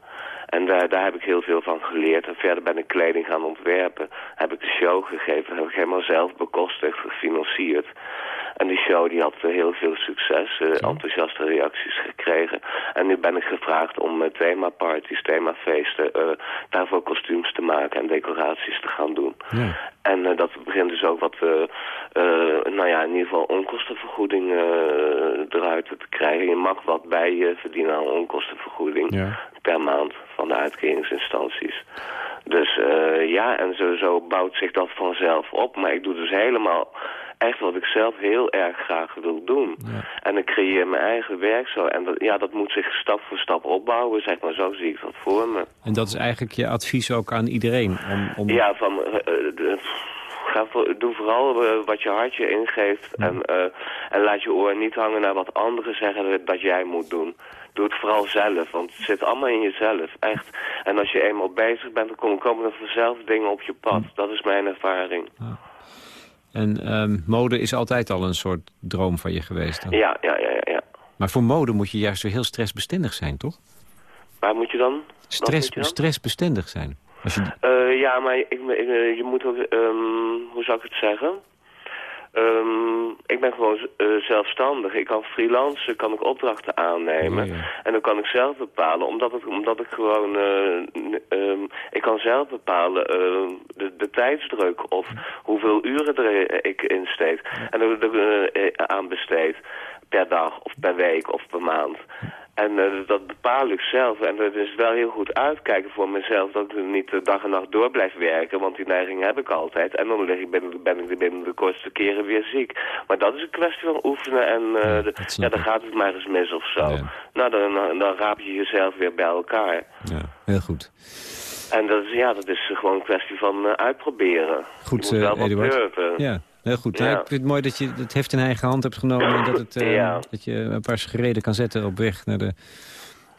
Speaker 13: En daar, daar heb ik heel veel van geleerd. En verder ben ik kleding gaan ontwerpen. Heb ik de show gegeven. Heb ik helemaal zelf bekostigd, gefinancierd. En die show die had heel veel succes. Uh, enthousiaste reacties gekregen. En nu ben ik gevraagd om uh, themaparties, themafeesten... Uh, daarvoor kostuums te maken en decoraties te gaan doen.
Speaker 3: Ja.
Speaker 13: En dat begint dus ook wat, nou ja, in ieder geval onkostenvergoeding eruit te krijgen. Je mag wat bij je verdienen aan onkostenvergoeding
Speaker 3: Ja.
Speaker 13: per maand van de uitkeringsinstanties. Dus uh, ja, en zo, zo bouwt zich dat vanzelf op. Maar ik doe dus helemaal echt wat ik zelf heel erg graag wil doen.
Speaker 3: Ja.
Speaker 13: En ik creëer mijn eigen werk zo. En dat, ja, dat moet zich stap voor stap opbouwen, zeg maar. Zo zie ik dat voor me.
Speaker 3: En dat is eigenlijk je advies ook aan iedereen? Om, om...
Speaker 13: Ja, van... Uh, de, Ga voor, doe vooral uh, wat je hartje ingeeft ja. en, en laat je oor niet hangen naar wat anderen zeggen dat jij moet doen. Doe het vooral zelf, want het zit allemaal in jezelf, echt. En als je eenmaal bezig bent, dan komen er vanzelf dingen op je pad. Dat is mijn ervaring.
Speaker 3: Ja. En um, mode is altijd al een soort droom van je geweest? Dan.
Speaker 13: Ja, ja, ja, ja.
Speaker 3: Maar voor mode moet je juist weer heel stressbestendig zijn, toch?
Speaker 13: Waar moet je dan?
Speaker 3: Stress,
Speaker 13: je dan?
Speaker 3: Stressbestendig zijn. Als je...
Speaker 13: Uh, ja, maar ik, ik, je moet ook, um, hoe zou ik het zeggen? Um, ik ben gewoon uh, zelfstandig. Ik kan freelancen, kan ik opdrachten aannemen.
Speaker 3: Ja.
Speaker 13: En dan kan ik zelf bepalen, omdat, het, omdat ik gewoon... Uh, um, ik kan zelf bepalen uh, de, de tijdsdruk of hoeveel uren er ik insteek. En er aan besteed per dag of per week of per maand. En uh, dat bepaal ik zelf. En het is wel heel goed uitkijken voor mezelf dat ik niet uh, dag en nacht door blijf werken. Want die neiging heb ik altijd. En dan binnen, ben ik binnen de kortste keren weer ziek. Maar dat is een kwestie van oefenen. En uh,
Speaker 3: ja,
Speaker 13: de, ja, dan gaat het maar eens mis of zo. Ja. Nou, dan, dan raap je jezelf weer bij elkaar.
Speaker 3: Ja, heel goed.
Speaker 13: En dat is, ja, dat is gewoon een kwestie van uitproberen.
Speaker 3: Goed,
Speaker 13: je moet wel
Speaker 3: Eduard.
Speaker 13: Durven.
Speaker 3: Ja. Heel goed.
Speaker 13: Ja.
Speaker 3: Nou, ik vind het mooi dat je het heft in eigen hand hebt genomen... en dat, het, eh,
Speaker 13: Ja.
Speaker 3: dat je een paar schreden kan zetten op weg naar de...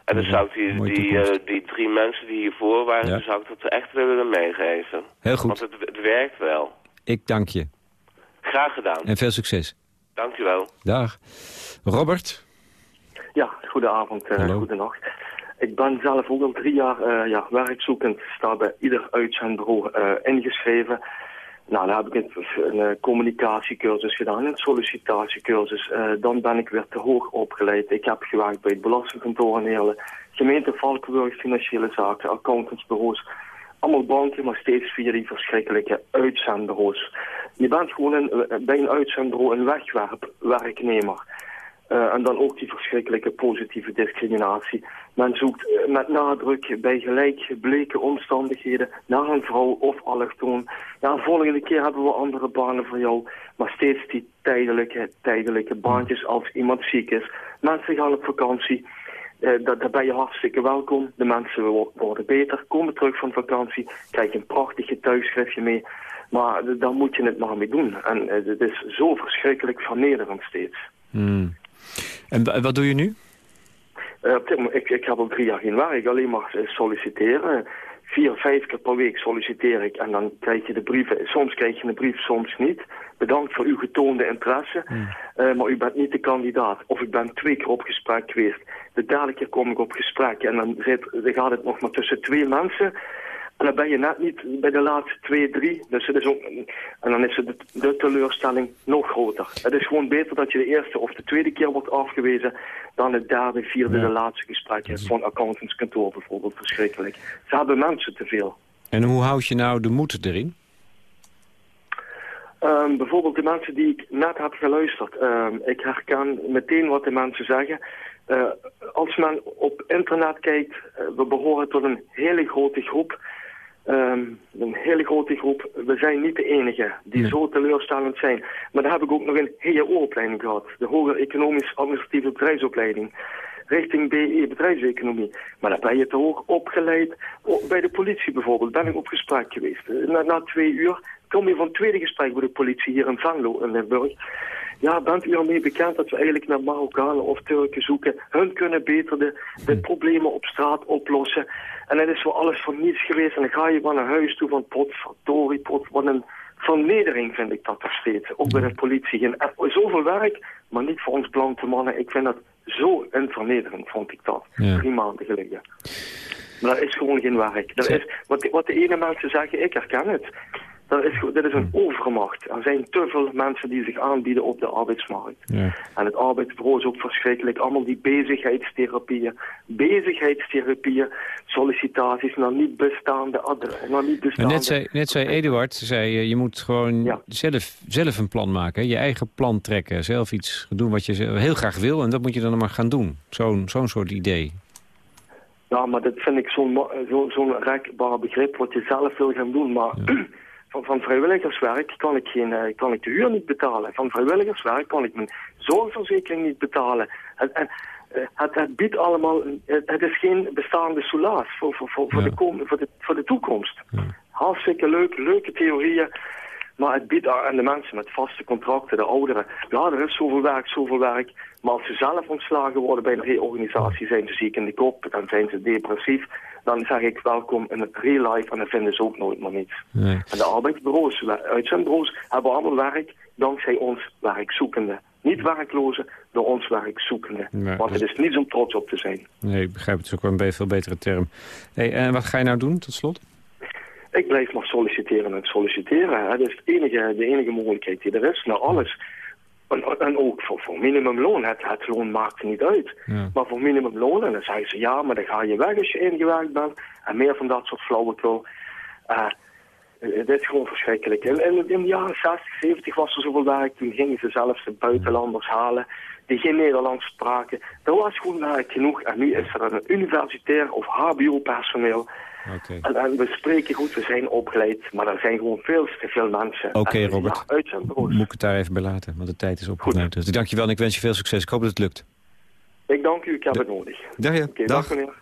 Speaker 13: En dan zou ik die, die, eh, die drie mensen die hiervoor waren,
Speaker 3: Ja.
Speaker 13: zou ik dat echt willen meegeven.
Speaker 3: Heel goed.
Speaker 13: Want het, het werkt wel.
Speaker 3: Ik dank je.
Speaker 13: Graag gedaan.
Speaker 3: En veel succes.
Speaker 13: Dankjewel.
Speaker 3: Dag. Robert?
Speaker 14: Ja, goedenavond, eh
Speaker 3: Hallo.
Speaker 14: goedenacht. Ik ben zelf ook al drie jaar eh, ja, werkzoekend. Sta bij ieder uitzendbureau eh, ingeschreven. Nou, dan heb ik een, een eh, communicatiecursus gedaan, een sollicitatiecursus. Eh, dan ben ik weer te hoog opgeleid. Ik heb gewerkt bij het Belastingkantoor in Heerlen, gemeente Valkenburg, financiële zaken, accountantsbureaus. Allemaal banken, maar steeds via die verschrikkelijke uitzendbureaus. Je bent gewoon een, eh, bij een uitzendbureau een wegwerpwerknemer. Eh, en dan ook die verschrikkelijke positieve discriminatie. Men zoekt eh, met nadruk bij gelijk bleke omstandigheden naar een vrouw of allochtoon. Ja, volgende keer hebben we andere banen voor jou. Maar steeds die tijdelijke, tijdelijke baantjes als iemand ziek is. Mensen gaan op vakantie. Eh, daar, ben je hartstikke welkom. De mensen wo- worden beter, komen terug van vakantie, krijgen een prachtig getuigschriftje mee. Maar daar moet je het maar mee doen. En het is zo verschrikkelijk vernederend steeds.
Speaker 3: Hmm. En wa- wat doe je nu?
Speaker 14: Eh, ik, ik heb al drie jaar geen werk, alleen maar eh, solliciteren. Vier, vijf keer per week solliciteer ik en dan krijg je de brieven. Soms krijg je een brief, soms niet. Bedankt voor uw getoonde interesse, eh, maar u bent niet de kandidaat. Of ik ben twee keer op gesprek geweest. De derde keer kom ik op gesprek en dan, zit, dan gaat het nog maar tussen twee mensen. En dan ben je net niet bij de laatste twee, drie. Dus het is ook, en dan is het de, de teleurstelling nog groter. Het is gewoon beter dat je de eerste of de tweede keer wordt afgewezen... dan het derde, vierde, de laatste gesprek hebt. Van accountantskantoor bijvoorbeeld, verschrikkelijk. Ze hebben mensen te veel.
Speaker 3: En hoe houd je nou de moed erin?
Speaker 14: Ehm, bijvoorbeeld de mensen die ik net heb geluisterd. Ehm, ik herken meteen wat de mensen zeggen. Eh, als men op internet kijkt, eh, we behoren tot een hele grote groep. Ehm, een hele grote groep. We zijn niet de enige die zo teleurstellend zijn. Maar dan heb ik ook nog een HEO-opleiding gehad. De Hoger Economisch Administratieve Bedrijfsopleiding. Richting BE Bedrijfseconomie. Maar dan ben je te hoog opgeleid. Bij de politie bijvoorbeeld ben ik op gesprek geweest. Eh, Na, na twee uur kom je van het tweede gesprek bij de politie hier in Venlo in Limburg. Ja, bent u ermee bekend dat we eigenlijk naar Marokkanen of Turken zoeken? Hun kunnen beter de, de problemen op straat oplossen. En het is voor alles voor niets geweest. En dan ga je maar naar huis toe van potverdorie, pot. Wat een vernedering vind ik dat nog steeds. Ook bij de politie. En er- zoveel werk, maar niet voor ons blanke mannen. Ik vind dat zo een vernedering, vond ik dat.
Speaker 3: Ja.
Speaker 14: Drie maanden geleden. Maar dat is gewoon geen werk. Dat is, wat, wat de ene mensen zeggen, ik herken het. Dat is, dit is een overmacht. Er zijn te veel mensen die zich aanbieden op de arbeidsmarkt.
Speaker 3: Ja.
Speaker 14: En het arbeidsbureau is ook verschrikkelijk. Allemaal die bezigheidstherapieën. Bezigheidstherapieën, sollicitaties naar niet bestaande adressen. Naar niet bestaande...
Speaker 3: net zei, net zei Eduard, zei, je, je moet gewoon zelf, zelf een plan maken. Je eigen plan trekken. Zelf iets doen wat je heel graag wil. En dat moet je dan maar gaan doen. Zo'n zo'n soort idee.
Speaker 14: Ja, maar dat vind ik zo'n ma- zo, zo'n rekbaar begrip wat je zelf wil gaan doen. Maar van, van vrijwilligerswerk kan ik, geen, eh, kan ik de huur niet betalen. Van vrijwilligerswerk kan ik mijn zorgverzekering niet betalen. En, en, eh, het, het biedt allemaal, het, is geen bestaande soelaas voor, voor, voor, voor, de, kom, voor, de, voor de toekomst. Hartstikke leuk, leuke theorieën. Maar het biedt aan de mensen met vaste contracten, de ouderen. Ja, er is zoveel werk, zoveel werk. Maar als ze zelf ontslagen worden bij een reorganisatie, zijn ze ziek in de kop, dan zijn ze depressief. Dan zeg ik welkom in het real life en dan vinden ze ook nooit meer niets.
Speaker 3: Nee.
Speaker 14: En de arbeidsbureaus, uitzendbureaus, hebben allemaal werk dankzij ons werkzoekenden. Niet werklozen, door ons werkzoekenden. Want het is niets om trots op te zijn.
Speaker 3: Nee, ik begrijp het. Het is ook wel een veel betere term. Hey, en wat ga je nou doen, tot slot?
Speaker 14: Ik blijf maar solliciteren en solliciteren. hè. Dat is het enige, de enige mogelijkheid die er is, naar alles. En, en ook voor, voor minimumloon. Het, het loon maakt niet uit.
Speaker 3: Ja.
Speaker 14: Maar voor minimumloon, en dan zeggen ze ja, maar dan ga je weg als je ingewerkt bent. En meer van dat soort flauwekul. Eh, dit is gewoon verschrikkelijk. In, in, in de jaren 60, 70 was er zoveel werk. Toen gingen ze zelfs de buitenlanders halen die geen Nederlands spraken. Er was gewoon werk genoeg. En nu is er een universitair of hbo-personeel. En, en we spreken goed, we zijn opgeleid. Maar er zijn gewoon veel te veel mensen.
Speaker 3: Oké, Robert.
Speaker 14: Ja.
Speaker 3: Moet ik het daar even bij laten, want de tijd is opgenomen. Dus ik dank je wel en ik wens je veel succes. Ik hoop dat het lukt.
Speaker 14: Ik dank u, ik heb het nodig. Dag meneer.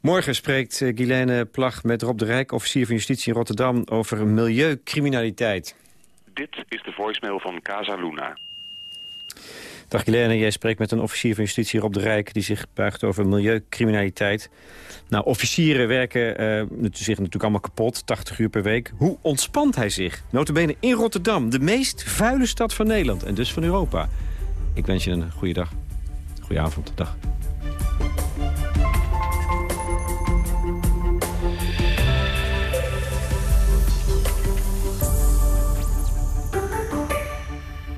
Speaker 3: Morgen spreekt eh, Guilaine Plag met Rob de Rijk, officier van justitie in Rotterdam, over milieucriminaliteit.
Speaker 15: Dit is de voicemail van Casa Luna.
Speaker 3: Dag Guilaine, jij spreekt met een officier van justitie Rob de Rijk... die zich buigt over milieucriminaliteit. Nou, officieren werken uh, zich natuurlijk allemaal kapot, 80 uur per week. Hoe ontspant hij zich? Notabene in Rotterdam, de meest vuile stad van Nederland en dus van Europa. Ik wens je een goede dag. Goeie avond, dag.